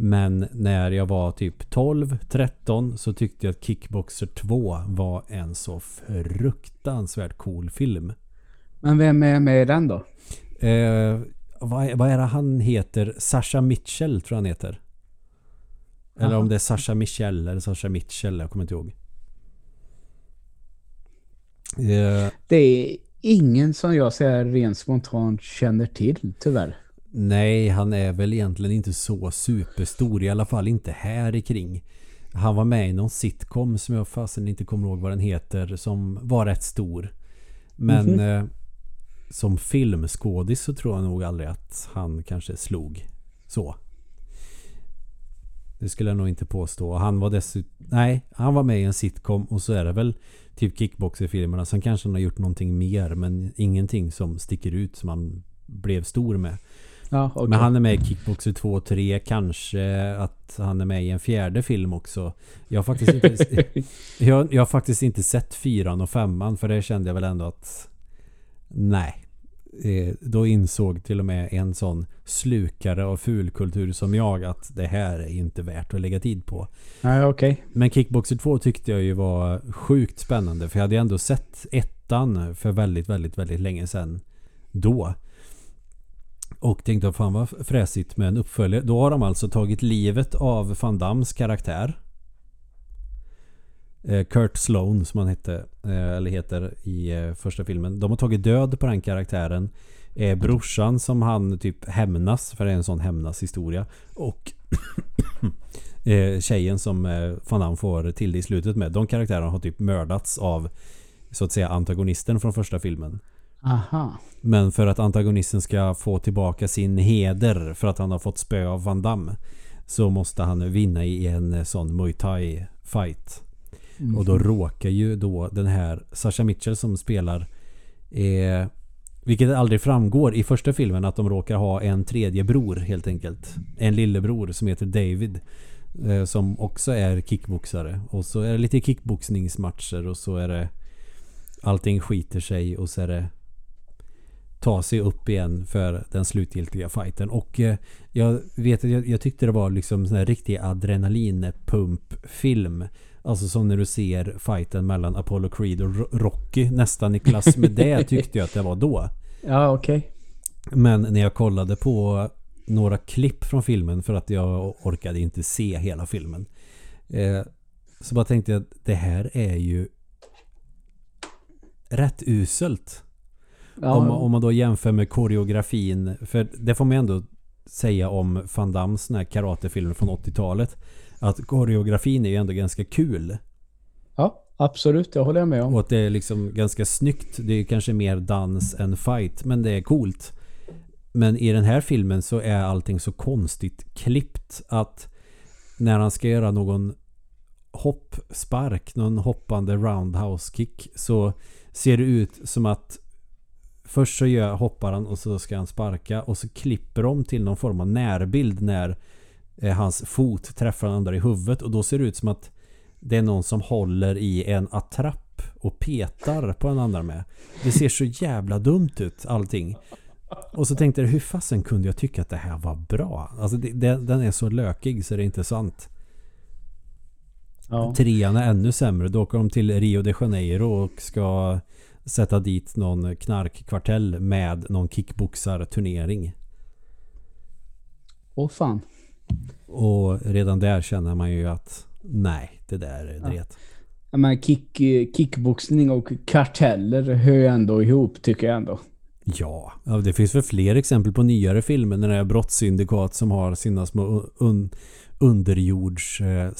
Men när jag var typ 12-13 så tyckte jag att Kickboxer 2 var en så fruktansvärt cool film. Men vem är med i den då? Eh, vad, vad är det han heter? Sasha Mitchell tror jag han heter. Eller Aha. om det är Sasha Mitchell eller Sasha Mitchell. Jag kommer inte ihåg. Eh, Det är ingen som jag säger rent spontant känner till, tyvärr. Nej, han är väl egentligen inte så superstor. I alla fall inte här i kring. Han var med i någon sitcom som jag fasen inte kommer ihåg vad den heter. Som var rätt stor. Men Mhm. eh, som filmskådis så tror jag nog aldrig att han kanske slog så. Det skulle jag nog inte påstå. Han var dessutom... Nej, han var med i en sitcom och så är det väl typ kickboxerfilmerna. Sen kanske han har gjort någonting mer men ingenting som sticker ut som han blev stor med. Ja, okej. Men han är med i Kickboxer 2 och 3. Kanske att han är med i en fjärde film också. Jag har faktiskt inte, jag, jag har faktiskt inte sett fyran och femman för det kände jag väl ändå att nej. Eh, Då insåg till och med en sån slukare av fulkultur som jag att det här är inte värt att lägga tid på. Nej, okej. Men Kickboxer 2 tyckte jag ju var sjukt spännande för jag hade ju ändå sett ettan för väldigt, väldigt, väldigt länge sedan då. Och tänkte fan vad fräsigt med en uppföljare. Då har de alltså tagit livet av Van Dams karaktär. Eh, Kurt Sloan som han hette, eh, eller heter i eh, första filmen. De har tagit död på den karaktären. Brorsan som han typ hämnas, för det är en sån hämnas historia. Och tjejen som Van Damme får till det i slutet med. De karaktärerna har typ mördats av så att säga antagonisten från första filmen. Aha. Men för att antagonisten ska få tillbaka sin heder för att han har fått spö av Van Damme så måste han vinna i en sån Muay Thai fight. Och då råkar ju då den här Sasha Mitchell som spelar eh, vilket aldrig framgår i första filmen att de råkar ha en tredje bror helt enkelt. En lillebror som heter David. Eh, som också är kickboxare. Och så är det lite kickboxningsmatcher och så är det allting skiter sig och så är det ta sig upp igen för den slutgiltiga fighten. Och eh, jag vet att jag, jag tyckte det var liksom sån här riktig adrenalinpumpfilm. Alltså som när du ser fighten mellan Apollo Creed och Ro- Rocky nästan i klass med det tyckte jag att det var då. Ja, okej. Men när jag kollade på några klipp från filmen för att jag orkade inte se hela filmen. Eh, så bara tänkte jag att det här är ju rätt uselt. Ja, Om, om man då jämför med koreografin. För det får man ändå säga om Van Dams karatefilmer från 80-talet. Att koreografin är ju ändå ganska kul. ja, absolut. Det håller jag med om. Och att det är liksom ganska snyggt. Det är kanske mer dans än fight. Men det är coolt. Men i den här filmen så är allting så konstigt klippt att när han ska göra någon hoppspark, någon hoppande roundhouse kick så ser det ut som att först så gör, hoppar han och så ska han sparka och så klipper de till någon form av närbild när eh, hans fot träffar den andra i huvudet och då ser det ut som att det är någon som håller i en attrapp och petar på den andra med. Det ser så jävla dumt ut allting. Och så tänkte jag, hur fasen kunde jag tycka att det här var bra? Alltså det, det, den är så lökig så det är inte sant. Ja. Trean är ännu sämre. Då åker de till Rio de Janeiro och ska sätta dit någon knarkkvartell med någon kickboxarturnering. Åh fan. Och redan där känner man ju att nej, det där är dret. Ja, men kick, kickboxning och karteller hör ju ändå ihop tycker jag ändå. Ja, det finns väl fler exempel på nyare filmer när det är brottssyndikat som har sina små un underjords eh.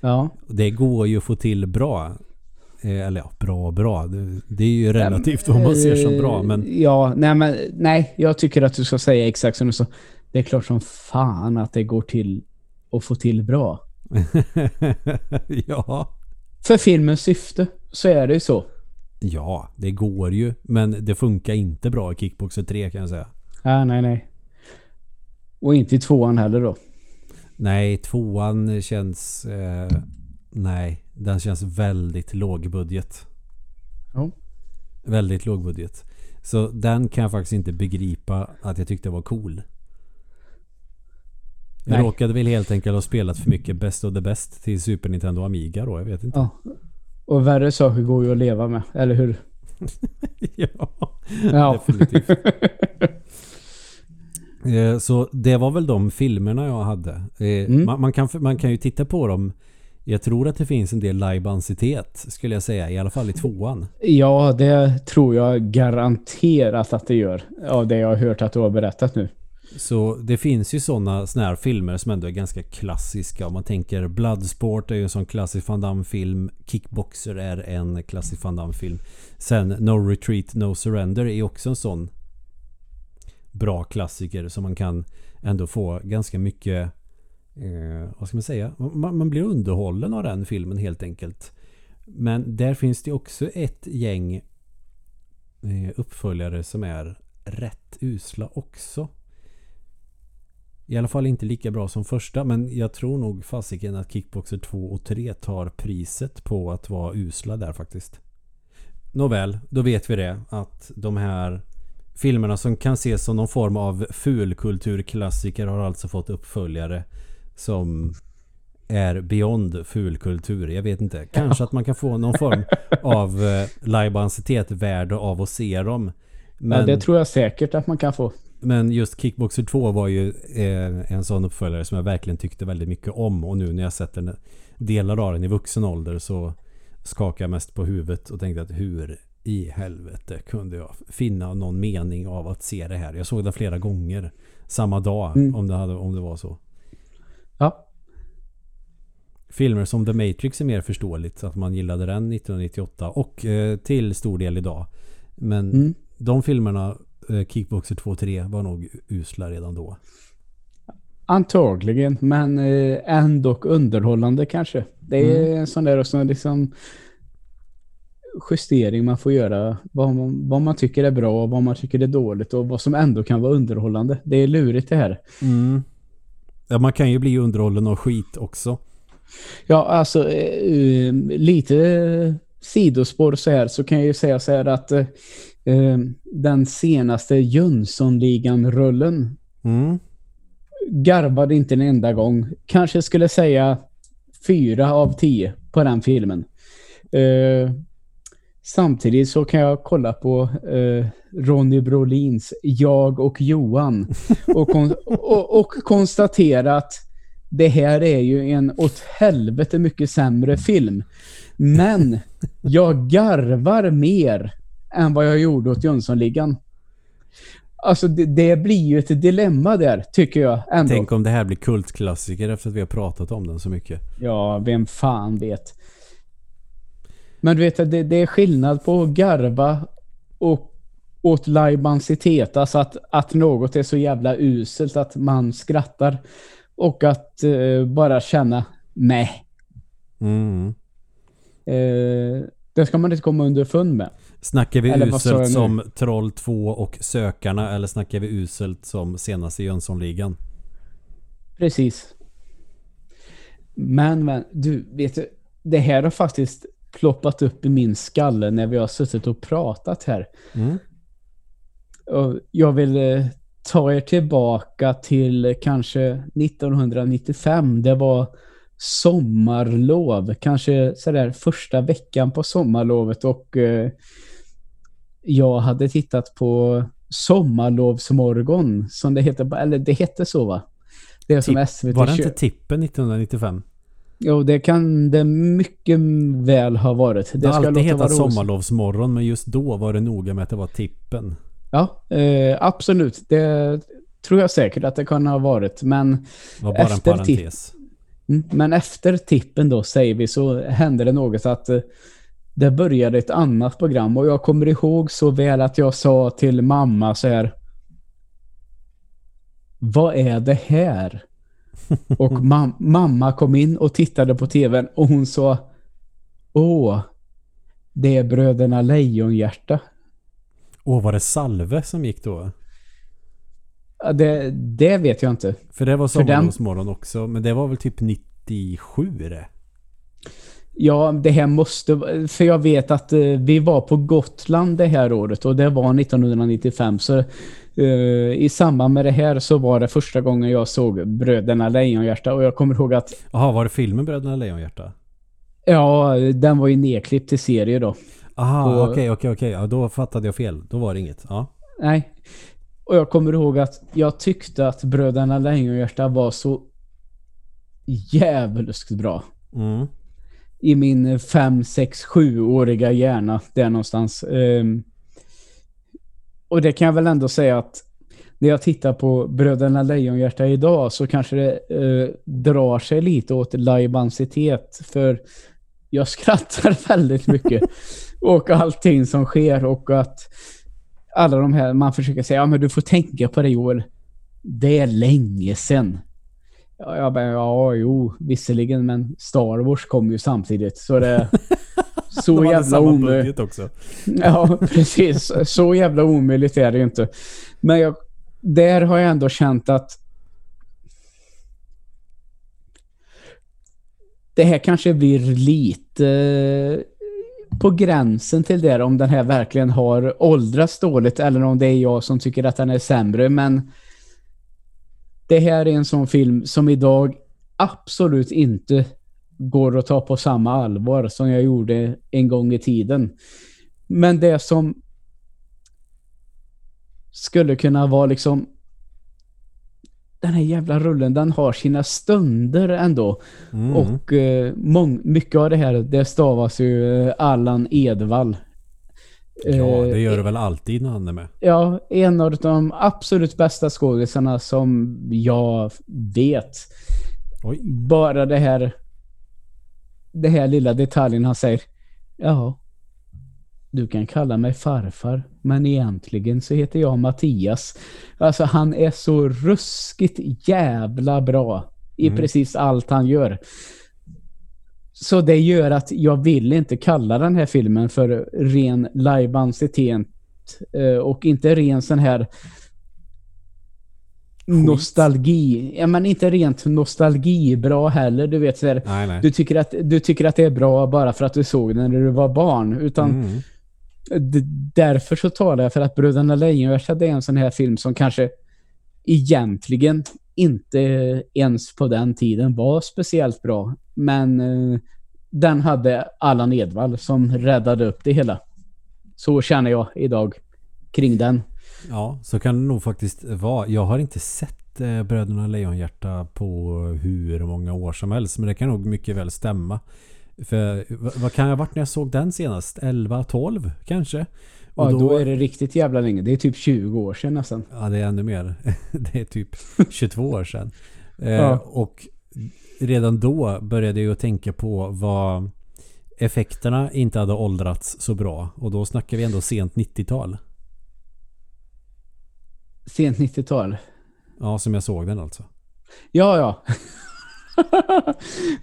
Ja. Det går ju att få till bra. Eh, eller ja, bra och bra. Det, är ju relativt vad man ser som bra. Men Eh, Ja, nej men nej, jag tycker att du ska säga exakt som du sa. Det är klart som fan att det går till att få till bra. ja. För filmens syfte så är det ju så. Ja, det går ju. Men det funkar inte bra i Kickboxer 3 kan jag säga. Ja, nej, nej. Och inte i tvåan heller då. Nej, tvåan känns... Eh, nej, den känns väldigt lågbudget. Ja. Väldigt lågbudget. Så den kan jag faktiskt inte begripa att jag tyckte var cool. Jag Nej. råkade väl helt enkelt ha spelat för mycket Best of the Best till Super Nintendo Amiga då, jag vet inte. ja. Och värre saker går ju att leva med, eller hur? ja, Ja. definitivt. Eh, Så det var väl de filmerna jag hade. Eh, Mm. Man, man, kan, man kan ju titta på dem. Jag tror att det finns en del lajbansitet skulle jag säga. I alla fall i tvåan. Ja, det tror jag garanterat att det gör. Av det jag har hört att du har berättat nu. Så det finns ju sådana såna här filmer som ändå är ganska klassiska. Om man tänker Bloodsport är ju en sån klassisk Van Damme-film. Kickboxer är en klassisk Van Damme-film. Sen No Retreat, No Surrender är också en sån bra klassiker som man kan ändå få ganska mycket eh, vad ska man säga? Man, man blir underhållen av den filmen helt enkelt. Men där finns det också ett gäng eh, uppföljare som är rätt usla också. I alla fall inte lika bra som första men jag tror nog fasiken att Kickboxer 2 och 3 tar priset på att vara usla där faktiskt. Nåväl, då vet vi det att de här filmerna som kan ses som någon form av fulkulturklassiker har alltså fått uppföljare som är beyond fulkultur. Jag vet inte. Kanske att man kan få någon form av eh, lajbansitet värde av att se dem. Men, Ja, det tror jag säkert att man kan få. men just Kickboxer 2 var ju eh, en sån uppföljare som jag verkligen tyckte väldigt mycket om. Och nu när jag sett den delar av den i vuxen ålder så skakade jag mest på huvudet och tänkte att hur i helvete kunde jag finna någon mening av att se det här. Jag såg det flera gånger samma dag Mm. om, det hade, om det var så. Ja. Filmer som The Matrix är mer förståeligt att man gillade den 1998 och eh, till stor del idag. Men Mm. de filmerna eh, Kickboxer 2 och 3 var nog usla redan då. Antagligen, men eh, ändå underhållande kanske. Det är en sån där så liksom justering man får göra. Vad man, vad man tycker är bra och vad man tycker är dåligt och vad som ändå kan vara underhållande. Det är lurigt det här. Ja, man kan ju bli underhållen av skit också. Ja, alltså eh, eh, lite sidospår så här så kan jag ju säga så här att eh, eh, den senaste Jönssonligan-rullen Mm. garvade inte en enda gång. Kanske skulle säga fyra av tio på den filmen. Eh, samtidigt så kan jag kolla på eh, Ronny Brolins Jag och Johan och, kon- och, och konstatera att det här är ju en åt helvete mycket sämre film. Men jag garvar mer än vad jag gjorde åt Jönssonligan. Alltså det, det blir ju ett dilemma där, tycker jag ändå. Tänk om det här blir kultklassiker efter att vi har pratat om den så mycket. Ja, vem fan vet. Men du vet, det, det är skillnad på garva och åt lajbansitet. Alltså att, att något är så jävla uselt att man skrattar. Och att eh, bara känna nej. Mm. Eh, Det ska man inte komma underfund med. Snackar vi Eller uselt som Troll 2 och Sökarna eller snackar vi uselt som senaste Jönssonligan? Precis. Men, men du, vet du, det här har faktiskt ploppat upp i min skalle när vi har suttit och pratat här. Mm. Och jag vill eh, ta er tillbaka till kanske 1995. Det var sommarlov, kanske sådär första veckan på sommarlovet och eh, jag hade tittat på Sommarlovsmorgon som det heter, eller det hette så va? Det är som SVT Var det inte Tippen 1995? Jo, det kan det mycket väl ha varit. Det har alltid hetat Sommarlovsmorgon men just då var det noga med att det var Tippen. Ja, eh, absolut. Det tror jag säkert att det kan ha varit. Men, Det var bara en Efter parentes. mm, men efter tippen då, säger vi, så hände det något att eh, det började ett annat program. Och jag kommer ihåg så väl att jag sa till mamma så här. Vad är det här? Och mam- mamma kom in och tittade på tvn och hon sa Åh, det är bröderna Lejonhjärta. Åh, var det Salve som gick då? Ja, Det, det vet jag inte. För det var För den- Sommarlovsmorgon också. Men det var väl typ 97 det? Ja, det här måste... För jag vet att eh, vi var på Gotland det här året och det var 1995. Så eh, i samband med det här så var det första gången jag såg Bröderna Lejonhjärta och jag kommer ihåg att Jaha, var det filmen Bröderna Lejonhjärta? ja, den var ju nedklippt till serie då. Aha, okej, okej, okej. Då fattade jag fel. Då var det inget. Ja. Nej. Och jag kommer ihåg att jag tyckte att Bröderna Lejonhjärta var så jävligt bra. Mm. i min 5, 6, 7-åriga hjärna där någonstans. Ehm, och det kan jag väl ändå säga att när jag tittar på Bröderna Lejonhjärta idag så kanske det eh, drar sig lite åt lajbansitet för jag skrattar väldigt mycket och allting som sker och att alla de här, man försöker säga, ja men du får tänka på det Joel. Det är länge sedan. Ja, jag bara, ja, jo, visserligen, men Star Wars kom ju samtidigt. Så det... Så De jävla omöjligt. också. Ja, precis. Så jävla omöjligt är det ju inte. Men jag, där har jag ändå känt att det här kanske blir lite eh, på gränsen till det om den här verkligen har åldrats dåligt eller om det är jag som tycker att den är sämre. Men det här är en sån film som idag absolut inte går att ta på samma allvar som jag gjorde en gång i tiden. Men det som skulle kunna vara liksom den här jävla rullen, den har sina stunder ändå. Mm. Och eh, mång, mycket av det här, det stavas ju eh, Allan Edwall. ja, det Eh, gör det väl alltid när han är med. Ja, en av de absolut bästa skådisarna som jag vet. Oj. Bara det här det här lilla detaljen han säger. Ja, du kan kalla mig farfar, men egentligen så heter jag Mattias. Alltså han är så ruskigt jävla bra i Mm. precis allt han gör. Så det gör att jag vill inte kalla den här filmen för ren lajbansitet eh, och inte ren sån här nostalgi. Ja, men inte rent nostalgi bra heller. Du vet så här, Nej, nej. du tycker, att, du tycker att det är bra bara för att du såg den när du var barn. Utan Mm. därför så talar jag för att Bröderna Lejonhjärta är en sån här film som kanske egentligen inte ens på den tiden var speciellt bra. Men eh, den hade Allan Edwall som räddade upp det hela. Så känner jag idag kring den. Ja, så kan det nog faktiskt vara. Jag har inte sett eh, Bröderna Lejonhjärta på hur många år som helst. Men det kan nog mycket väl stämma. För vad, kan jag ha varit när jag såg den senast? 11, 12 kanske? Och Ja, då, är det riktigt jävla länge. Det är typ 20 år sedan nästan. Ja, det är ännu mer. Det är typ 22 år sedan. Eh, Ja. Och redan då började jag tänka på vad effekterna inte hade åldrats så bra. Och då snackar vi ändå sent 90-tal. Sent 90-tal. Ja, som jag såg den alltså. Ja, ja.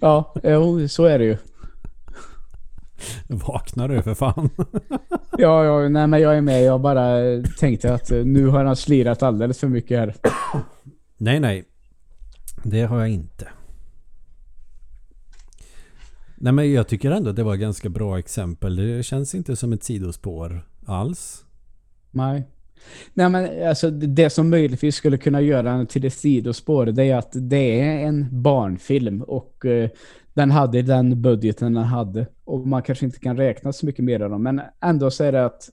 ja, jo, så är det ju. Vaknar du för fan? ja, ja, nej men jag är med. Jag bara tänkte att nu har han slirat alldeles för mycket här. nej, nej. Det har jag inte. Nej men jag tycker ändå att det var ganska bra exempel. Det känns inte som ett sidospår alls. Nej. Nej men alltså det som möjligtvis skulle kunna göra den till ett sidospår det är att det är en barnfilm och eh, den hade den budgeten den hade och man kanske inte kan räkna så mycket mer av dem men ändå så är det att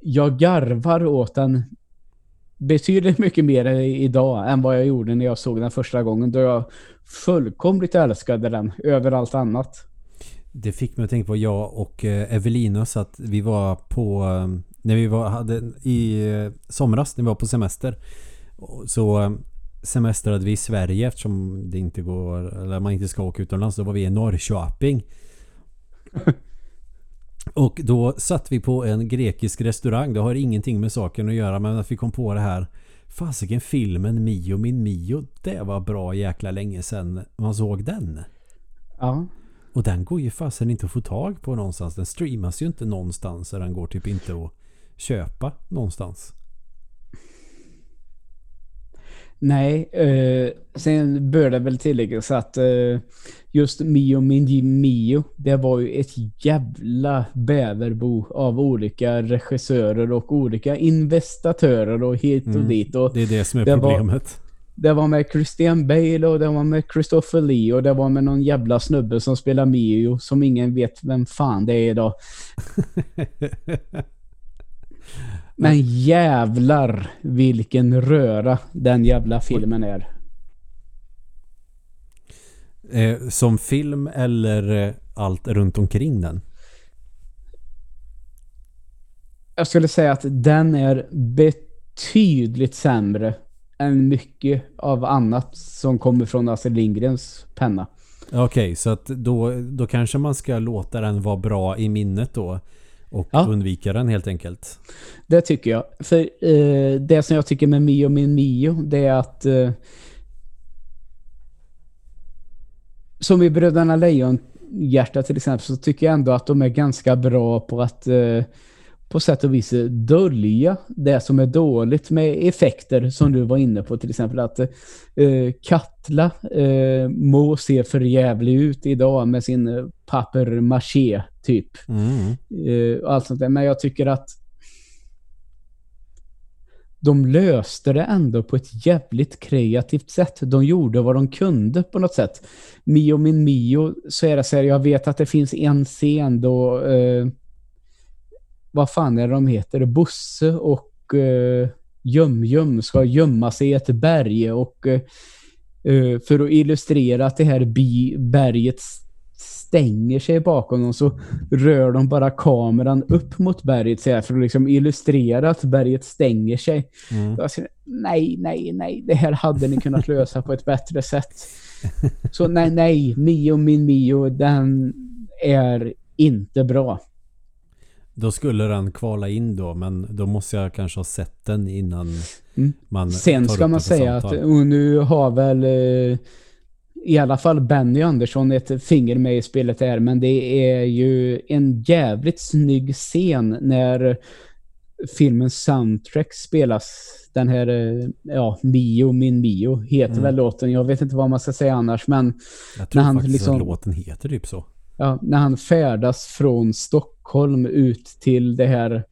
jag garvar åt den betydligt mycket mer idag än vad jag gjorde när jag såg den första gången då jag fullkomligt älskade den över allt annat. Det fick mig att tänka på jag och eh, Evelina så att vi var på eh, när vi var, hade i eh, somras när vi var på semester så semestrade vi i Sverige eftersom det inte går eller man inte ska åka utomlands. Då var vi i Norrköping. Och då satt vi på en grekisk restaurang. Det har ingenting med saken att göra men att vi kom på det här. Fasiken filmen Mio min Mio. Det var bra jäkla länge sedan man såg den. Ja. Och den går ju fasen inte att få tag på någonstans. Den streamas ju inte någonstans. Och den går typ inte att köpa någonstans. Nej, eh, sen bör det väl tilläggas att eh, just Mio Minji Mio, det var ju ett jävla bäverbo av olika regissörer och olika investatörer och hit och mm, dit. Och det är det som är det problemet. Var, det var med Christian Bale och det var med Christopher Lee och det var med någon jävla snubbe som spelar Mio som ingen vet vem fan det är idag. Men jävlar vilken röra den jävla filmen är. Eh, som film eller eh, allt runt omkring den? Jag skulle säga att den är betydligt sämre än mycket av annat som kommer från Astrid Lindgrens penna. Okej, okay, så att då, då kanske man ska låta den vara bra i minnet då och ja. undvika den helt enkelt. Det tycker jag. För eh, det som jag tycker med Mio min Mio det är att eh, som i Bröderna Lejon hjärta till exempel så tycker jag ändå att de är ganska bra på att eh, på sätt och vis dölja det som är dåligt med effekter som du var inne på till exempel att eh, Katla eh, må se för jävlig ut idag med sin papper maché typ. Mm. Eh, allt sånt där. Men jag tycker att de löste det ändå på ett jävligt kreativt sätt. De gjorde vad de kunde på något sätt. Mio min Mio så är det så här, jag vet att det finns en scen då eh, vad fan är det de heter? Busse och eh, Jum-Jum ska gömma sig i ett berg och eh, eh, för att illustrera att det här berget stänger sig bakom dem så rör de bara kameran upp mot berget så här, för att liksom illustrera att berget stänger sig. Mm. Säger, nej, nej, nej. Det här hade ni kunnat lösa på ett bättre sätt. Så nej, nej. Mio min Mio, den är inte bra. Då skulle den kvala in då, men då måste jag kanske ha sett den innan mm. man Sen ska man säga samtal. att och nu har väl eh, i alla fall Benny Andersson ett finger med i spelet där, men det är ju en jävligt snygg scen när filmens soundtrack spelas. Den här, eh, ja, Mio, min Mio heter mm. väl låten. Jag vet inte vad man ska säga annars, men... Jag tror när han faktiskt liksom, att låten heter typ så. Ja, när han färdas från Stockholm ut till det här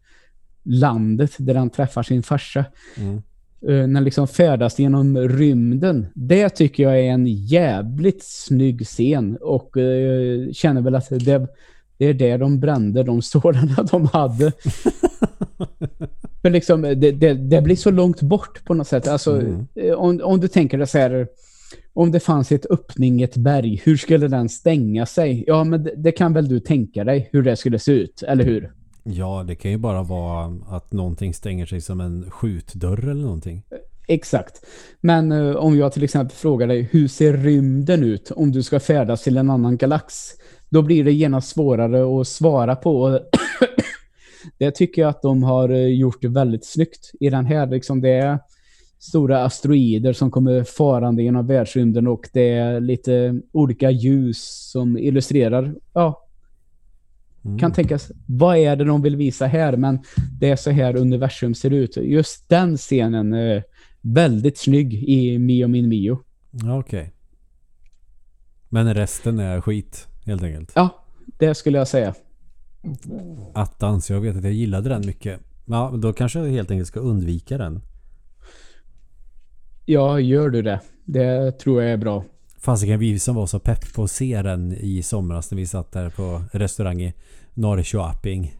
landet där han träffar sin farsa. Mm. Uh, när liksom färdas genom rymden. Det tycker jag är en jävligt snygg scen och uh, känner väl att det, det är där de brände de stålarna de hade. För liksom, det, det, det, blir så långt bort på något sätt. Alltså, mm. Eh, om, om du tänker dig så här om det fanns ett öppning i ett berg, hur skulle den stänga sig? Ja, men det, det, kan väl du tänka dig hur det skulle se ut, eller hur? Ja, det kan ju bara vara att någonting stänger sig som en skjutdörr eller någonting. Exakt. Men uh, om jag till exempel frågar dig, hur ser rymden ut om du ska färdas till en annan galax? Då blir det genast svårare att svara på. det tycker jag att de har eh, gjort väldigt snyggt i den här. Liksom det är stora asteroider som kommer farande genom världsrymden och det är lite olika ljus som illustrerar ja, mm. kan tänkas, vad är det de vill visa här? Men det är så här universum ser ut. Just den scenen är väldigt snygg i Mio min Mio. Okej. Okay. Men resten är skit, helt enkelt? Ja, det skulle jag säga. Attans, jag vet att jag gillade den mycket. Ja, då kanske jag helt enkelt ska undvika den. Ja, gör du det. Det tror jag är bra. Fasiken vi som var så pepp på att se den i somras när vi satt där på restaurang i Norrköping.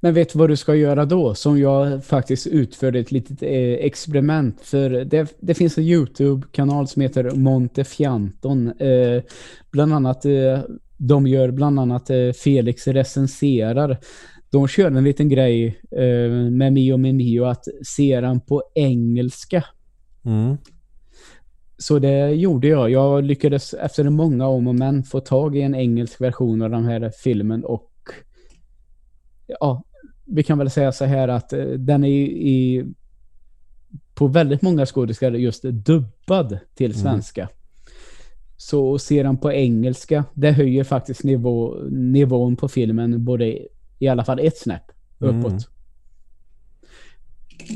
Men vet du vad du ska göra då? Som jag faktiskt utförde ett litet eh, experiment. För det, det finns en YouTube-kanal som heter Montefianton. Eh, bland annat, eh, de gör bland annat eh, Felix recenserar. De kör en liten grej eh, med Mio med Mio att se den på engelska. Mm. Så det gjorde jag. Jag lyckades efter många om och men få tag i en engelsk version av den här filmen och ja, vi kan väl säga så här att eh, den är i, på väldigt många skådespelare just dubbad till mm. svenska. Mm. Så ser den på engelska, det höjer faktiskt nivå, nivån på filmen både i alla fall ett snäpp uppåt. Mm.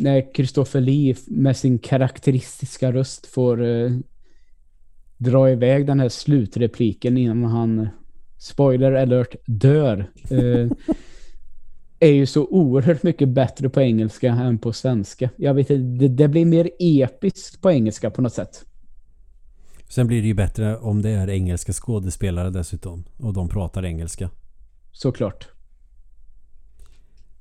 När Christopher Lee med sin karaktäristiska röst får eh, dra iväg den här slutrepliken innan han spoiler alert dör. Eh, är ju så oerhört mycket bättre på engelska än på svenska. Jag vet inte, det, det, blir mer episkt på engelska på något sätt. Sen blir det ju bättre om det är engelska skådespelare dessutom. Och de pratar engelska. Såklart.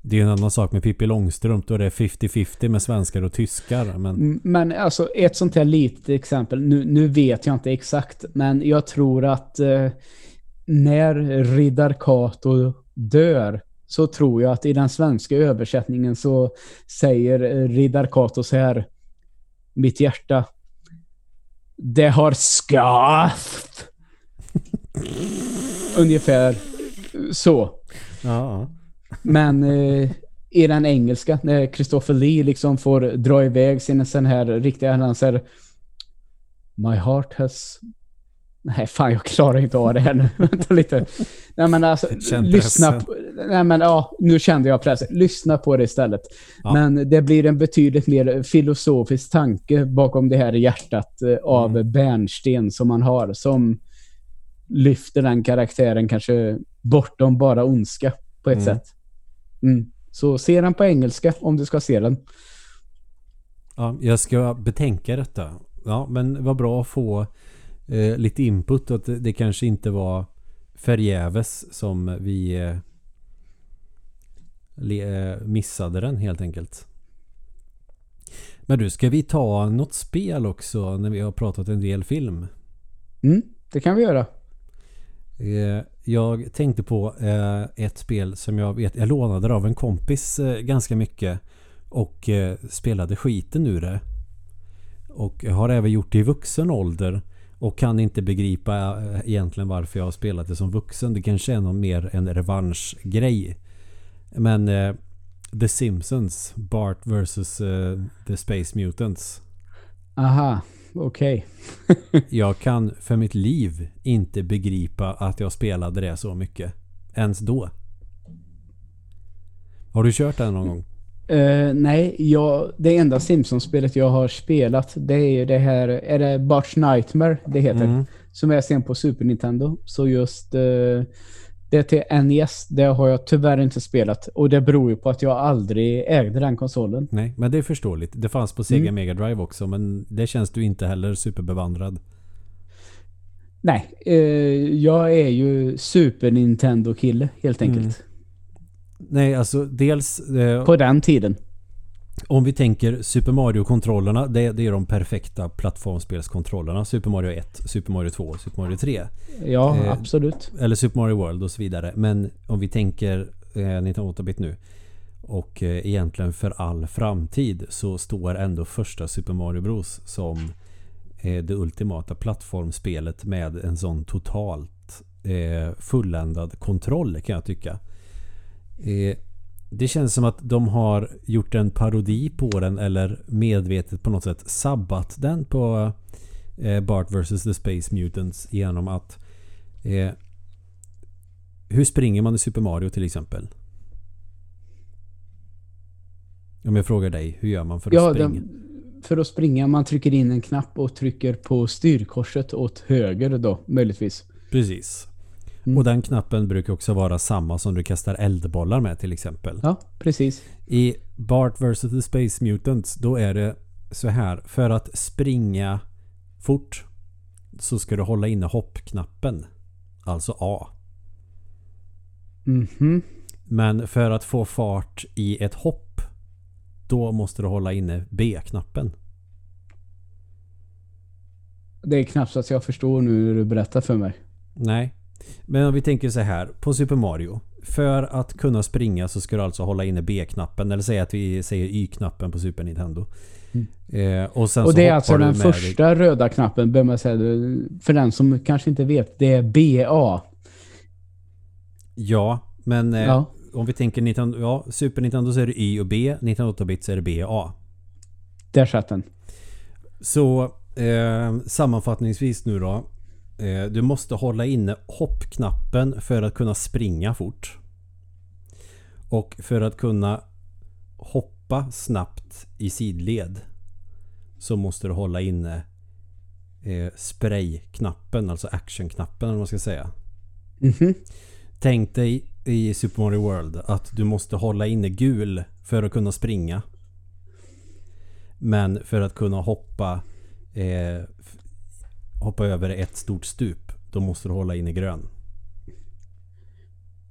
Det är en annan sak med Pippi Långstrump. Då är det 50-50 med svenskar och tyskar. Men, men alltså ett sånt här litet exempel. Nu, nu vet jag inte exakt. Men jag tror att eh, när Riddar Kato dör så tror jag att i den svenska översättningen så säger Riddar Kato så här Mitt hjärta Det har skaft Ungefär så. Ja. Men eh, i den engelska, när Christopher Lee liksom får dra iväg sin sån här riktiga, han säger My heart has Nej, fan jag klarar inte av det här nu. Vänta lite. Nej men alltså, lyssna på, Nej men ja, nu kände jag pressen. Lyssna på det istället. Ja. Men det blir en betydligt mer filosofisk tanke bakom det här hjärtat eh, av mm. bärnsten som man har. Som lyfter den karaktären kanske bortom bara ondska på ett mm. sätt. Mm. Så se den på engelska om du ska se den. Ja, jag ska betänka detta. Ja, men vad bra att få eh, lite input att det kanske inte var förgäves som vi eh, eh, missade den helt enkelt. Men du, ska vi ta något spel också när vi har pratat en del film? Mm, det kan vi göra. Eh, jag tänkte på eh, ett spel som jag vet, jag lånade av en kompis eh, ganska mycket och spelade skiten ur det. Och har även gjort det i vuxen ålder. Och kan inte begripa egentligen varför jag har spelat det som vuxen. Det kanske är någon mer en revanschgrej. Men The Simpsons, Bart vs The Space Mutants. Aha, okej. Okay. jag kan för mitt liv inte begripa att jag spelade det så mycket. Ens då. Har du kört den någon gång? Uh, nej, jag, det enda Simpsons-spelet jag har spelat det är ju det här, är det Bart's Nightmare det heter? Mm. Som är sen på Super Nintendo. Så just uh, det till NES, det har jag tyvärr inte spelat. Och det beror ju på att jag aldrig ägde den konsolen. Nej, men det är förståeligt. Det fanns på Sega mm. Mega Drive också, men det känns du inte heller superbevandrad. Nej, uh, jag är ju Super Nintendo-kille helt enkelt. Mm. Nej, alltså dels... Eh, på den tiden. Om vi tänker Super Mario-kontrollerna, det, det, är de perfekta plattformspelskontrollerna. Super Mario 1, Super Mario 2, Super Mario 3. Ja, eh, absolut. Eller Super Mario World och så vidare. Men om vi tänker eh, 1908-bit nu och eh, egentligen för all framtid så står ändå första Super Mario Bros som eh, det ultimata plattformspelet med en sån totalt eh, fulländad kontroll kan jag tycka. Det känns som att de har gjort en parodi på den eller medvetet på något sätt sabbat den på eh, Bart vs. The Space Mutants genom att eh, hur springer man i Super Mario till exempel? Om jag frågar dig, hur gör man för att Ja, springa? den, för att springa, man trycker in en knapp och trycker på styrkorset åt höger då, möjligtvis. Precis. Mm. Och den knappen brukar också vara samma som du kastar eldbollar med till exempel. Ja, precis. I Bart vs. The Space Mutants då är det så här. För att springa fort så ska du hålla inne hoppknappen. Alltså A. Mhm. Men för att få fart i ett hopp då måste du hålla inne B-knappen. Det är knappt så att jag förstår nu när du berättar för mig. Nej. Men om vi tänker så här. På Super Mario. För att kunna springa så ska du alltså hålla inne B-knappen. Eller säga att vi säger Y-knappen på Super Nintendo. Eh, och Och det är alltså den första röda knappen, bör man säga. För den som kanske inte vet, det är BA. Ja, men eh, Ja. om vi tänker Nintendo, ja, Super Nintendo så är det Y och B. 1908-bit så är det B och A. Där satt den. Så eh, sammanfattningsvis nu då. Eh, du måste hålla inne hoppknappen för att kunna springa fort. Och för att kunna hoppa snabbt i sidled så måste du hålla inne eh, sprayknappen, alltså actionknappen vad man ska säga. Mhm. Tänk dig i Super Mario World att du måste hålla inne gul för att kunna springa. Men för att kunna hoppa eh, hoppa över ett stort stup då måste du hålla inne grön.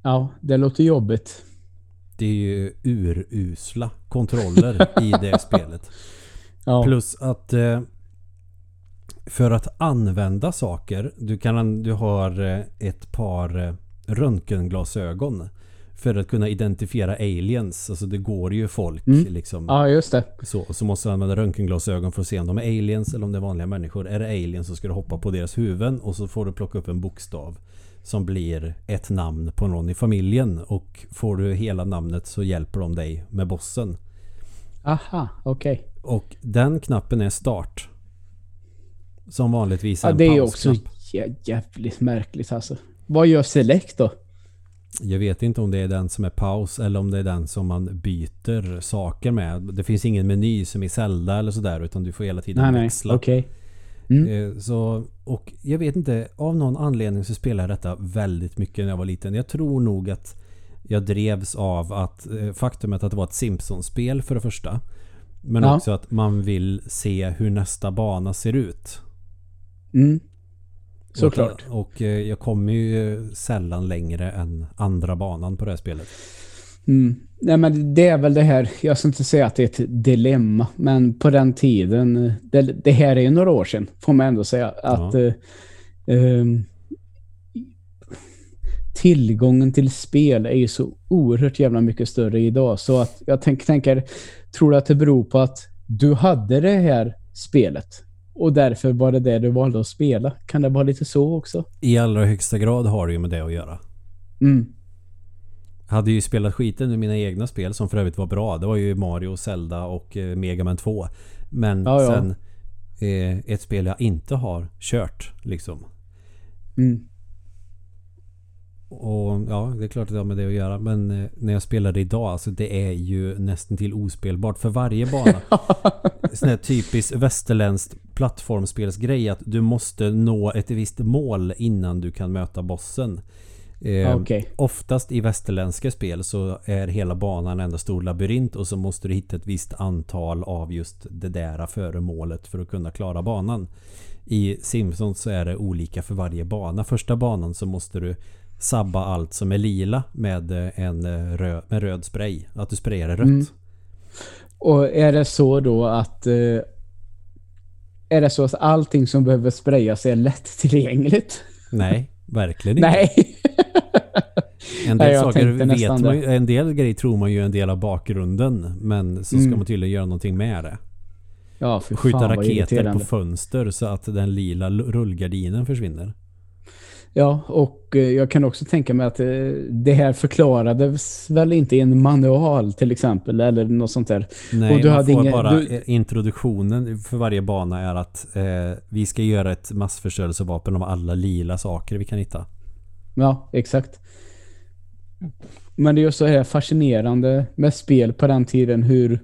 Ja, det låter jobbigt. Det är ju urusla kontroller i det spelet. Ja. Plus att eh, för att använda saker, du, kan, du har eh, ett par eh, röntgenglasögon för att kunna identifiera aliens. Alltså det går ju folk Mm. liksom. ja, just det. Så, så måste du använda röntgenglasögon för att se om de är aliens eller om det är vanliga människor. Är det aliens så ska du hoppa på deras huvuden och så får du plocka upp en bokstav som blir ett namn på någon i familjen. Och får du hela namnet så hjälper de dig med bossen. Aha, okej. Och den knappen är start. Som vanligtvis är Ja, en det är också jä- jävligt märkligt alltså. Vad gör Select då? Jag vet inte om det är den som är paus eller om det är den som man byter saker med. Det finns ingen meny som i Zelda eller sådär utan du får hela tiden Nej, nej. växla. Okej. Mm. Eh, Så, och jag vet inte, av någon anledning så spelade jag detta väldigt mycket när jag var liten. Jag tror nog att jag drevs av att eh, faktumet att det var ett Simpsons-spel för det första. Men Ja. också att man vill se hur nästa bana ser ut. Mm. Såklart. Och, och eh, jag kommer ju eh, sällan längre än andra banan på det här spelet. Mm. Nej men det är väl det här, jag ska inte säga att det är ett dilemma, men på den tiden, det, det här är ju några år sedan, får man ändå säga, att Ja. eh, ehm, tillgången till spel är ju så oerhört jävla mycket större idag. Så att jag tänk, tänker, tror du att det beror på att du hade det här spelet och därför var det det du valde att spela? Kan det vara lite så också? I allra högsta grad har det ju med det att göra. Mm. Jag hade ju spelat skiten ur mina egna spel som för övrigt var bra. Det var ju Mario, Zelda och eh, Mega Man 2. Men Ja, ja. sen eh, ett spel jag inte har kört liksom. Mm. Och ja, det är klart att det har med det att göra. Men eh, när jag spelar det idag, alltså det är ju nästan till ospelbart. För varje bana. sån här typiskt västerländskt plattformspelsgrej att du måste nå ett visst mål innan du kan möta bossen. Eh, Okej. Oftast i västerländska spel så är hela banan en enda stor labyrint och så måste du hitta ett visst antal av just det där föremålet för att kunna klara banan. I Simpsons så är det olika för varje bana. Första banan så måste du sabba allt som är lila med eh, en eh, röd, med röd spray. Att du sprayar det rött. Mm. Och är det så då att eh, är det så att allting som behöver sprayas är lättillgängligt? Nej, verkligen inte. Nej. En Nej, del jag saker vet man En del grejer tror man ju är en del av bakgrunden. Men så ska Mm. man tydligen göra någonting med det. Ja, Skjuta raketer på fönster så att den lila rullgardinen försvinner. Ja, och eh, jag kan också tänka mig att eh, det här förklarades väl inte i en manual till exempel eller något sånt där. Nej, Och du man hade får ingen- bara du- introduktionen för varje bana är att eh, vi ska göra ett massförstörelsevapen av alla lila saker vi kan hitta. Ja, exakt. Men det är ju så här fascinerande med spel på den tiden hur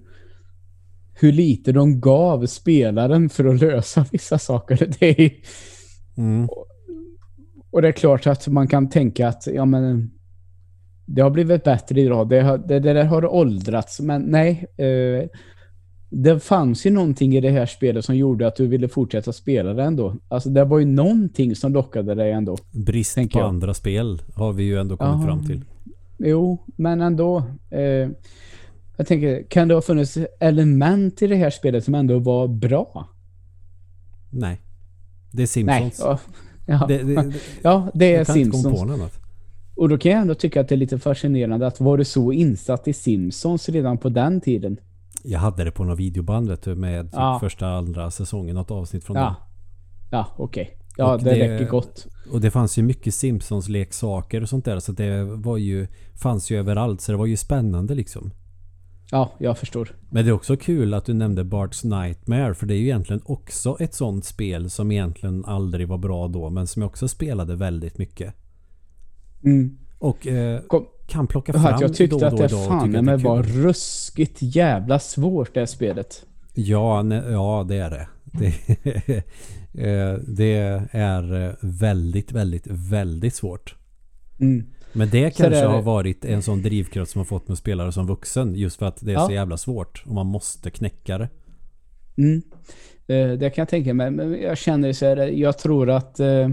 hur lite de gav spelaren för att lösa vissa saker. Det är, Mm. Och det är klart att man kan tänka att ja, men, det har blivit bättre idag. Det, har, det, det där har åldrats. Men nej. Eh, det fanns ju någonting i det här spelet som gjorde att du ville fortsätta spela det ändå. Alltså det var ju någonting som lockade dig ändå. Brist på jag. andra spel har vi ju ändå kommit Ja. fram till. Jo, men ändå. Eh, jag tänker, kan det ha funnits element i det här spelet som ändå var bra? Nej. Det är Nej. Simpsons. Ja, ja. Det, det, det, ja, det är Simpsons. något. Och då kan jag ändå tycka att det är lite fascinerande att var du så insatt i Simpsons redan på den tiden? Jag hade det på några videoband vet du, med typ Ja. första, andra säsongen. Något avsnitt från Ja, ja okej. Ja, Och det, det- räcker gott. det. Och det fanns ju mycket Simpsons-leksaker och sånt där. Så det var ju, fanns ju överallt. Så det var ju spännande liksom. Ja, jag förstår. Men det är också kul att du nämnde Bart's Nightmare. För det är ju egentligen också ett sånt spel som egentligen aldrig var bra då. Men som jag också spelade väldigt mycket. Mm. Och eh, Kom, kan plocka att fram jag tyckte då att då det och fan att det är var ruskigt jävla svårt det här spelet. Ja, ne- ja det är det. Det, eh, det är eh, väldigt, väldigt, väldigt svårt. Mm. Men det kanske det har varit en sån drivkraft som har fått mig att spela det som vuxen. Just för att det är Ja. så jävla svårt. Och man måste knäcka det. Mm. Eh, det kan jag tänka mig. Men jag känner så här, jag tror att eh,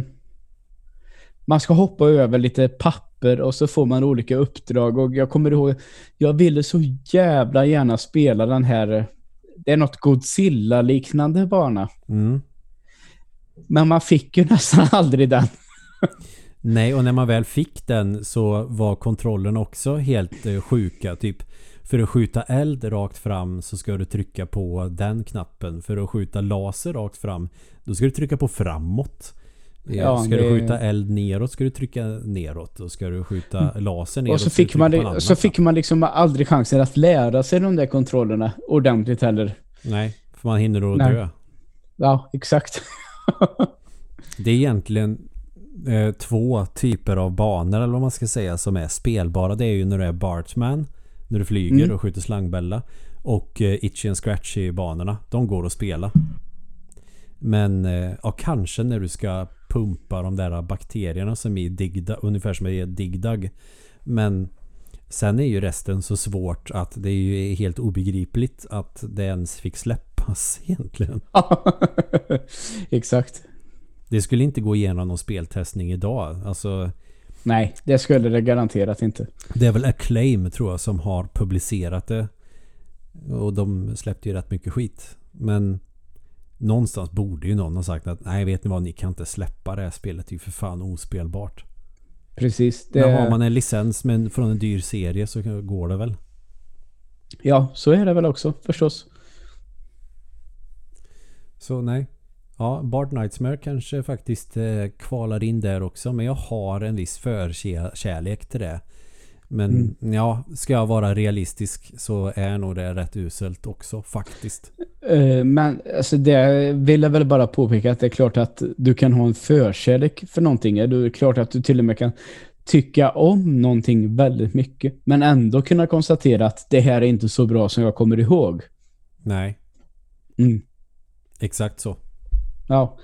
man ska hoppa över lite papper och så får man olika uppdrag. Och jag kommer ihåg, jag ville så jävla gärna spela den här, eh, det är något Godzilla-liknande bana. Mm. Men man fick ju nästan aldrig den. Nej, och när man väl fick den så var kontrollen också helt eh, sjuka. Typ för att skjuta eld rakt fram så ska du trycka på den knappen. För att skjuta laser rakt fram då ska du trycka på framåt. Eh, Ja, ska det- du skjuta eld neråt ska du trycka neråt. Och ska du skjuta laser neråt Mm. Och så fick, man, det- så fick man liksom aldrig chansen att lära sig de där kontrollerna ordentligt heller. Nej, för man hinner då Nej. dö. Ja, exakt. Det är egentligen eh, två typer av banor eller vad man ska säga som är spelbara. Det är ju när du är Bartman. När du flyger Mm. och skjuter slangbella. Och eh, Itchy and Scratchy banorna. De går att spela. Men eh, ja, kanske när du ska pumpa de där bakterierna som är i Digdag, ungefär som i Digdag. Men sen är ju resten så svårt att det är ju helt obegripligt att det ens fick släppas egentligen. exakt. Det skulle inte gå igenom någon speltestning idag. Alltså Nej, det skulle det garanterat inte. Det är väl Acclaim tror jag som har publicerat det. Och de släppte ju rätt mycket skit. Men någonstans borde ju någon ha sagt att nej vet ni vad ni kan inte släppa det här spelet. Det är ju för fan ospelbart. Precis. Det, Men har man en licens men från en dyr serie så går det väl. Ja, så är det väl också förstås. Så nej. Ja, Bart Nightmare kanske faktiskt eh, kvalar in där också. Men jag har en viss förkärlek till det. Men ja, ska jag vara realistisk så är nog det rätt uselt också faktiskt. Eh, Men alltså det vill jag väl bara påpeka att det är klart att du kan ha en förkärlek för någonting. Det är klart att du till och med kan tycka om någonting väldigt mycket. Men ändå kunna konstatera att det här är inte så bra som jag kommer ihåg. Nej, Mm. exakt så. Ja.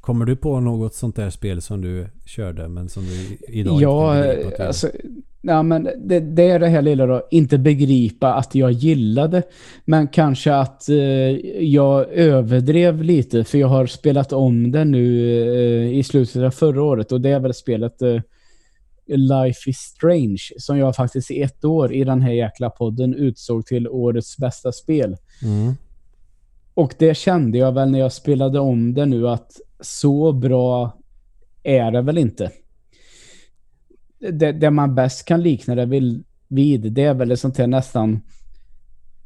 Kommer du på något sånt där spel som du körde men som du idag Ja, inte du- alltså, ja, men det, det är det här lilla då, inte begripa att jag gillade, men kanske att eh, jag överdrev lite, för jag har spelat om det nu eh, i slutet av förra året och det är väl spelet eh, Life is Strange, som jag faktiskt i ett år i den här jäkla podden utsåg till årets bästa spel. Mm. Och det kände jag väl när jag spelade om det nu att så bra är det väl inte. Det, det man bäst kan likna det vid, det är väl ett sånt här nästan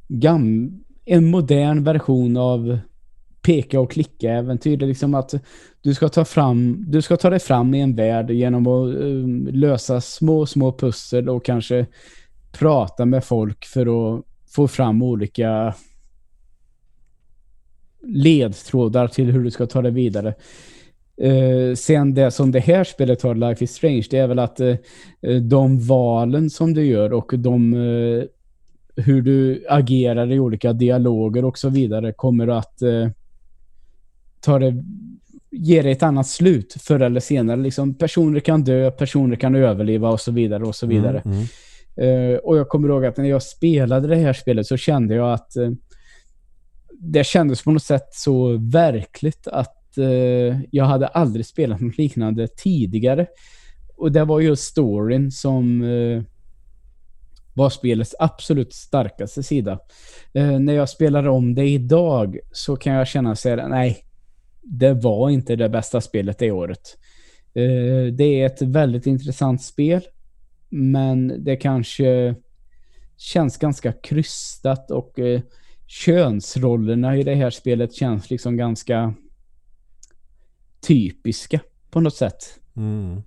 gam, en modern version av peka och klicka äventyr. Det är liksom att du ska ta fram, du ska ta dig fram i en värld genom att um, lösa små, små pussel och kanske prata med folk för att få fram olika ledtrådar till hur du ska ta det vidare. Eh, sen det som det här spelet har, Life is Strange, det är väl att eh, de valen som du gör och de eh, hur du agerar i olika dialoger och så vidare kommer att ta det, ge dig ett annat slut förr eller senare. Liksom, personer kan dö, personer kan överleva och så vidare och så vidare. Mm, mm. Uh, och jag kommer ihåg att när jag spelade det här spelet så kände jag att uh, det kändes på något sätt så verkligt att eh, jag hade aldrig spelat något liknande tidigare. Och det var just storyn som eh, var spelets absolut starkaste sida. Eh, när jag spelar om det idag så kan jag känna så här, nej, det var inte det bästa spelet det året. Eh, det är ett väldigt intressant spel men det kanske känns ganska krystat och eh, könsrollerna i det här spelet känns liksom ganska typiska på något sätt. Mm.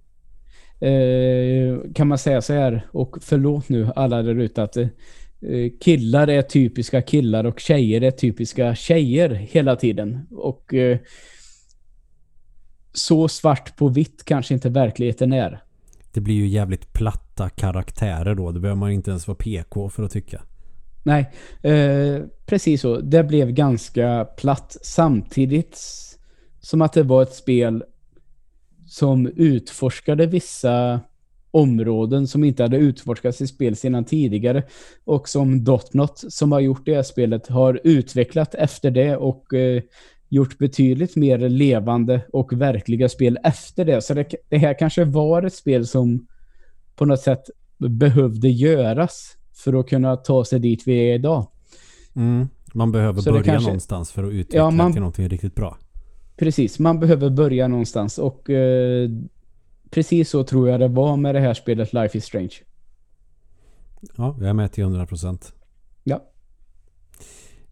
Eh, kan man säga så här, och förlåt nu alla där ute att eh, killar är typiska killar och tjejer är typiska tjejer hela tiden. Och eh, så svart på vitt kanske inte verkligheten är det blir ju jävligt platta karaktärer då. Det behöver man inte ens vara PK för att tycka. Nej, eh, precis så. Det blev ganska platt samtidigt som att det var ett spel som utforskade vissa områden som inte hade utforskats i spel sedan tidigare och som Dotnot som har gjort det här spelet har utvecklat efter det och eh, gjort betydligt mer levande och verkliga spel efter det. Så det, det, här kanske var ett spel som på något sätt behövde göras för att kunna ta sig dit vi är idag. Mm. Man behöver Så börja kanske, någonstans för att utveckla ja, man, till någonting riktigt bra. Precis, man behöver börja någonstans och eh, precis så tror jag det var med det här spelet Life is Strange. Ja, jag är med till 100%. Ja.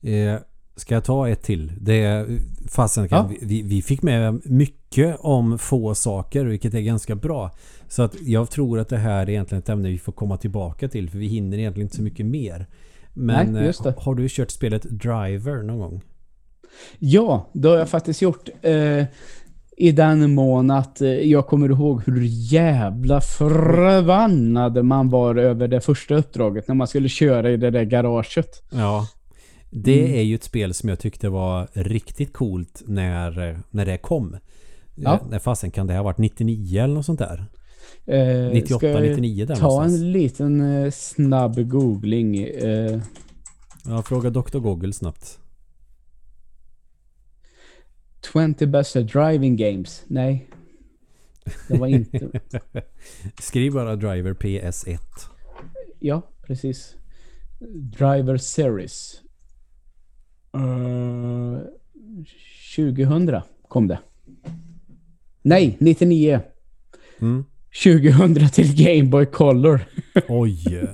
Eh, Ska jag ta ett till? Det fasen ja. vi, vi fick med mycket om få saker vilket är ganska bra. Så att jag tror att det här är egentligen ett ämne vi får komma tillbaka till för vi hinner egentligen inte så mycket mer. Men Nej, eh, har du kört spelet Driver någon gång? Ja, det har jag faktiskt gjort. Eh, I den mån att eh, jag kommer ihåg hur jävla förbannad man var över det första uppdraget när man skulle köra i det där garaget. Ja. Det mm. är ju ett spel som jag tyckte var riktigt coolt när, när det kom. Ja. När fasen kan det ha varit 99 eller något sånt där? Eh, 98, 99 där ta någonstans. en liten eh, snabb googling. Eh. Ja, fråga Dr. Google snabbt. 20 best driving games. Nej. Det var inte. Skriv bara Driver PS1. Ja, precis. Driver Series. 2000 kom det. Nej, 99. Mm. 2000 till Game Boy Color. Oj.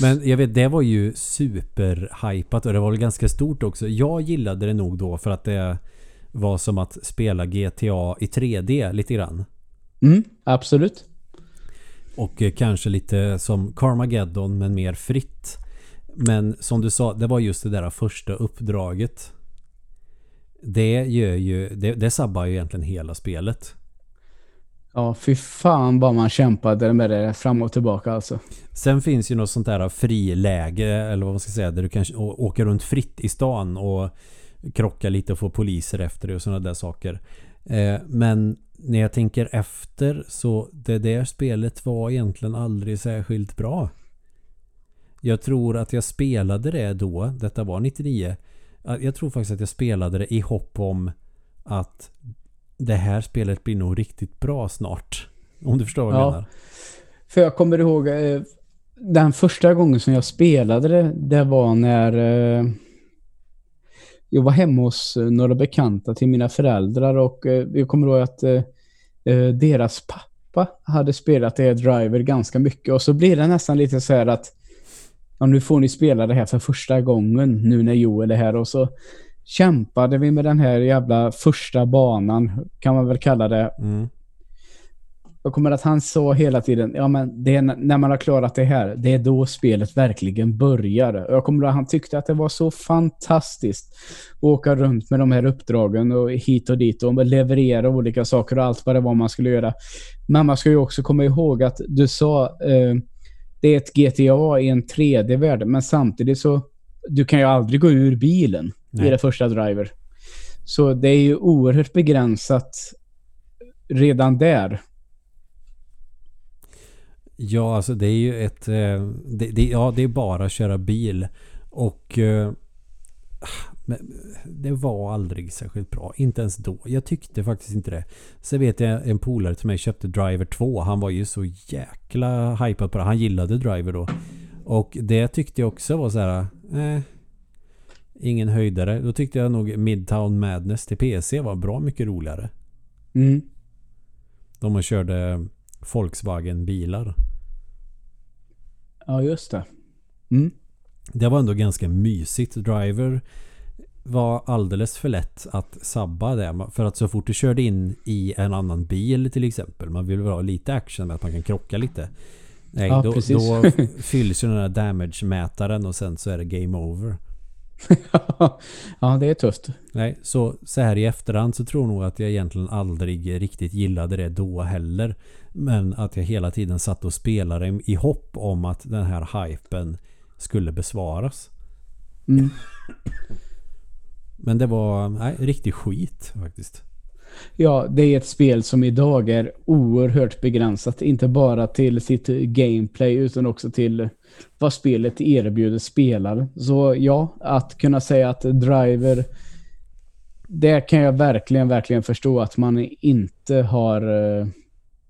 Men jag vet, det var ju superhypat och det var väl ganska stort också. Jag gillade det nog då för att det var som att spela GTA i 3D lite grann. Mm, absolut. Och kanske lite som Carmageddon men mer fritt. Men som du sa, det var just det där första uppdraget. Det gör ju, det, det sabbar ju egentligen hela spelet. Ja, fy fan vad man kämpade med det fram och tillbaka alltså. Sen finns ju något sånt där friläge, eller vad man ska säga, där du kan åka runt fritt i stan och krocka lite och få poliser efter dig och sådana där saker. Eh, men när jag tänker efter så det där spelet var egentligen aldrig särskilt bra. Jag tror att jag spelade det då. Detta var 99. Jag tror faktiskt att jag spelade det i hopp om att det här spelet blir nog riktigt bra snart. Om du förstår vad jag ja, menar. För jag kommer ihåg eh, den första gången som jag spelade det, det var när eh, jag var hemma hos några bekanta till mina föräldrar och eh, jag kommer ihåg att deras pappa hade spelat det Driver ganska mycket och så blir det nästan lite så här att ja, nu får ni spela det här för första gången nu när Joel är här och så kämpade vi med den här jävla första banan kan man väl kalla det. Mm. Jag kommer att han sa hela tiden, ja men det är när man har klarat det här, det är då spelet verkligen börjar. Jag kommer att han tyckte att det var så fantastiskt att åka runt med de här uppdragen och hit och dit och leverera olika saker och allt vad det var man skulle göra. Men man ska ju också komma ihåg att du sa, eh, det är ett GTA i en 3D-värld, men samtidigt så, du kan ju aldrig gå ur bilen Nej. i det första driver. Så det är ju oerhört begränsat redan där. Ja, alltså det är ju ett... Eh, det, det, ja, det är bara att köra bil. Och... Eh, det var aldrig särskilt bra. Inte ens då. Jag tyckte faktiskt inte det. Sen vet jag en polare till mig köpte Driver 2. Han var ju så jäkla hypad på det. Han gillade Driver då. Och det tyckte jag också var så här... Eh, ingen höjdare. Då tyckte jag nog Midtown Madness till PC var bra mycket roligare. Mm. De man körde Volkswagen-bilar. Ja, just det. Mm. Det var ändå ganska mysigt. Driver var alldeles för lätt att sabba det. För att så fort du körde in i en annan bil till exempel. Man vill väl ha lite action med att man kan krocka lite. Nej, ja, då, då fylls ju den här damage-mätaren och sen så är det game over. ja, det är tufft. Nej, så, så här i efterhand så tror jag nog att jag egentligen aldrig riktigt gillade det då heller. Men att jag hela tiden satt och spelade i hopp om att den här hypen skulle besvaras. Mm. Men det var nej, riktig skit faktiskt. Ja, det är ett spel som idag är oerhört begränsat. Inte bara till sitt gameplay utan också till vad spelet erbjuder spelare. Så ja, att kunna säga att Driver det kan jag verkligen, verkligen förstå att man inte har uh,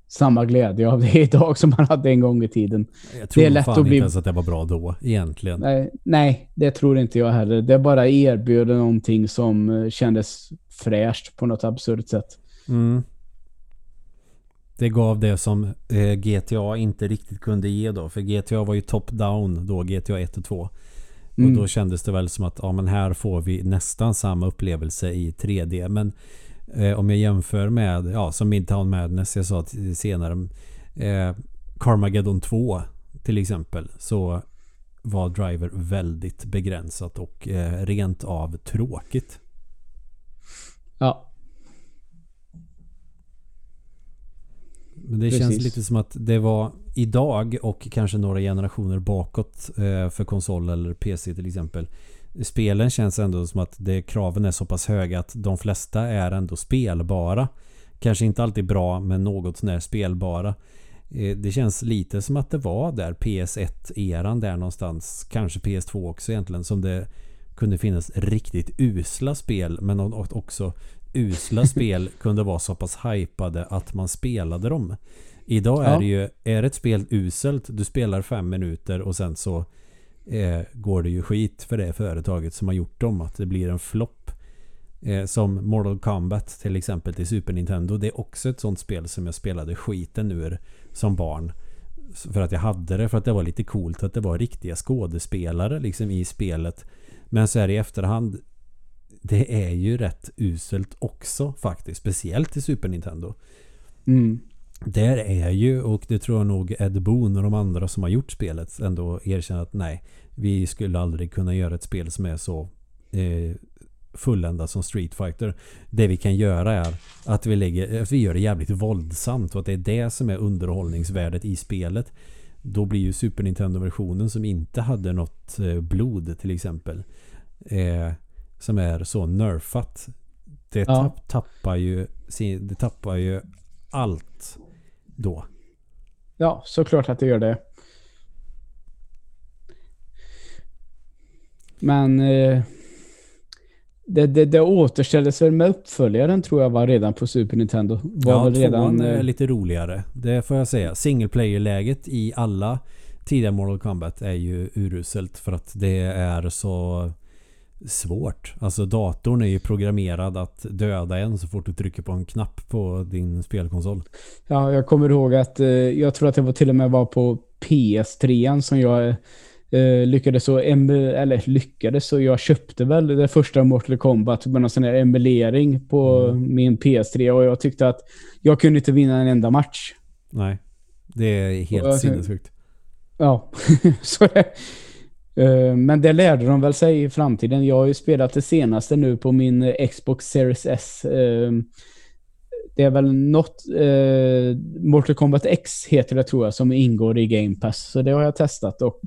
samma glädje av det idag som man hade en gång i tiden. Jag tror det är lätt fan att bli... inte ens att det var bra då, egentligen. Nej, nej, det tror inte jag heller. Det bara erbjuder någonting som eh, kändes fräscht på något absurt sätt. Mm. Det gav det som eh, GTA inte riktigt kunde ge då. För GTA var ju top-down då, GTA 1 och 2. Mm. Och då kändes det väl som att ja, men här får vi nästan samma upplevelse i 3D. Men eh, om jag jämför med, ja som Midtown Madness jag sa senare. Eh, Carmageddon 2 till exempel. Så var Driver väldigt begränsat och eh, rent av tråkigt. Ja. Men det Precis. känns lite som att det var idag och kanske några generationer bakåt eh, för konsol eller PC till exempel. Spelen känns ändå som att det, kraven är så pass höga att de flesta är ändå spelbara. Kanske inte alltid bra men något sånär spelbara. Eh, det känns lite som att det var där PS1-eran där någonstans. Kanske PS2 också egentligen. Som det kunde finnas riktigt usla spel men också usla spel kunde vara så pass hypade att man spelade dem. Idag är ja. det ju, är ett spel uselt, du spelar fem minuter och sen så eh, går det ju skit för det företaget som har gjort dem. Att det blir en flopp. Eh, som Mortal Kombat till exempel till Super Nintendo. Det är också ett sånt spel som jag spelade skiten ur som barn. För att jag hade det, för att det var lite coolt att det var riktiga skådespelare liksom i spelet. Men så är det i efterhand det är ju rätt uselt också faktiskt. Speciellt i Super Nintendo. Mm. Där är ju, och det tror jag nog Ed Boon och de andra som har gjort spelet ändå erkänner att nej, vi skulle aldrig kunna göra ett spel som är så eh, fulländat som Street Fighter. Det vi kan göra är att vi, lägger, att vi gör det jävligt våldsamt och att det är det som är underhållningsvärdet i spelet. Då blir ju Super Nintendo-versionen som inte hade något eh, blod till exempel. Eh, som är så nerfat. Det ja. tappar ju det tappar ju allt då. Ja, såklart att det gör det. Men eh, det, det, det återställdes väl med uppföljaren tror jag var redan på Super Nintendo. Var ja, redan är eh, lite roligare. Det får jag säga. Single player-läget i alla tidiga Mortal Kombat är ju uruselt för att det är så svårt. Alltså datorn är ju programmerad att döda en så fort du trycker på en knapp på din spelkonsol. Ja, jag kommer ihåg att eh, jag tror att det var till och med var på PS3 som jag eh, lyckades så eller lyckades så jag köpte väl det första Mortal Kombat med någon sån här emulering på mm. min PS3 och jag tyckte att jag kunde inte vinna en enda match. Nej. Det är helt Och- sinnessjukt. Ja, så det. Eh, Men det lärde de väl sig i framtiden. Jag har ju spelat det senaste nu på min Xbox Series S. Eh, Det är väl något... eh, Mortal Kombat X heter det tror jag, som ingår i Game Pass. Så det har jag testat och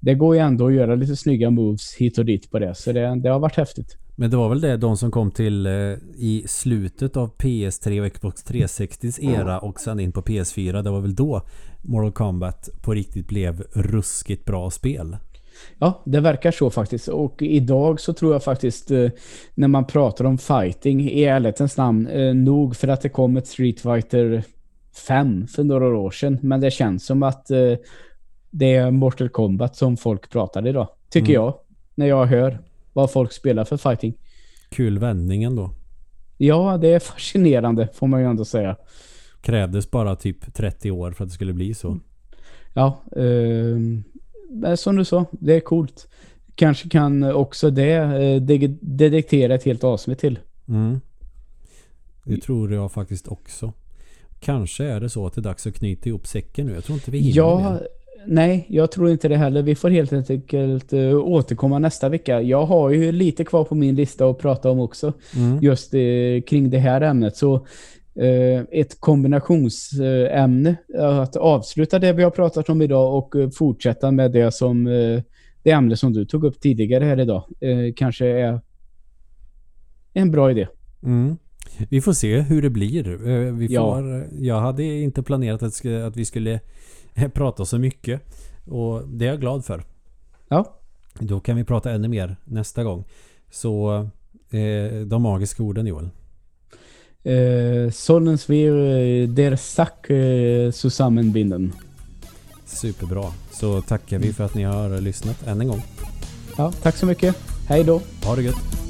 det går ju ändå att göra lite snygga moves hit och dit på det. Så det, det har varit häftigt. Men det var väl det de som kom till eh, i slutet av PS3 och Xbox 360s era och sen in på PS4. Det var väl då Mortal Kombat på riktigt blev ruskigt bra spel. Ja, det verkar så faktiskt. Och idag så tror jag faktiskt eh, när man pratar om fighting i ärlighetens namn, eh, nog för att det kom ett Street Fighter 5 för några år sedan. Men det känns som att eh, det är Mortal Kombat som folk pratar idag. Tycker Mm. jag. När jag hör vad folk spelar för fighting. Kul vändning ändå. Ja, det är fascinerande får man ju ändå säga. Krävdes bara typ 30 år för att det skulle bli så. Ja, eh, som du sa, det är coolt. Kanske kan också det eh, de- detektera ett helt avsnitt till. Mm. Det tror jag faktiskt också. Kanske är det så att det är dags att knyta ihop säcken nu. Jag tror inte vi hinner Ja, nej, jag tror inte det heller. Vi får helt enkelt uh, återkomma nästa vecka. Jag har ju lite kvar på min lista att prata om också. Mm. Just eh, kring det här ämnet. Så eh, ett kombinationsämne. eh, att avsluta det vi har pratat om idag och eh, fortsätta med det som eh, det ämne som du tog upp tidigare här idag. eh, kanske är en bra idé. Mm. Vi får se hur det blir. Eh, Vi Ja. får, Jag hade inte planerat att, vi skulle eh, prata så mycket. Och det är jag glad för. Ja, Då kan vi prata ännu mer nästa gång. Så eh, de magiska orden Joel. Eh, Sollens wir eh, der Sack eh, zusammenbinden. Superbra. Så tackar vi för att ni har lyssnat än en gång. Ja, tack så mycket. Hej då. Ha det gött.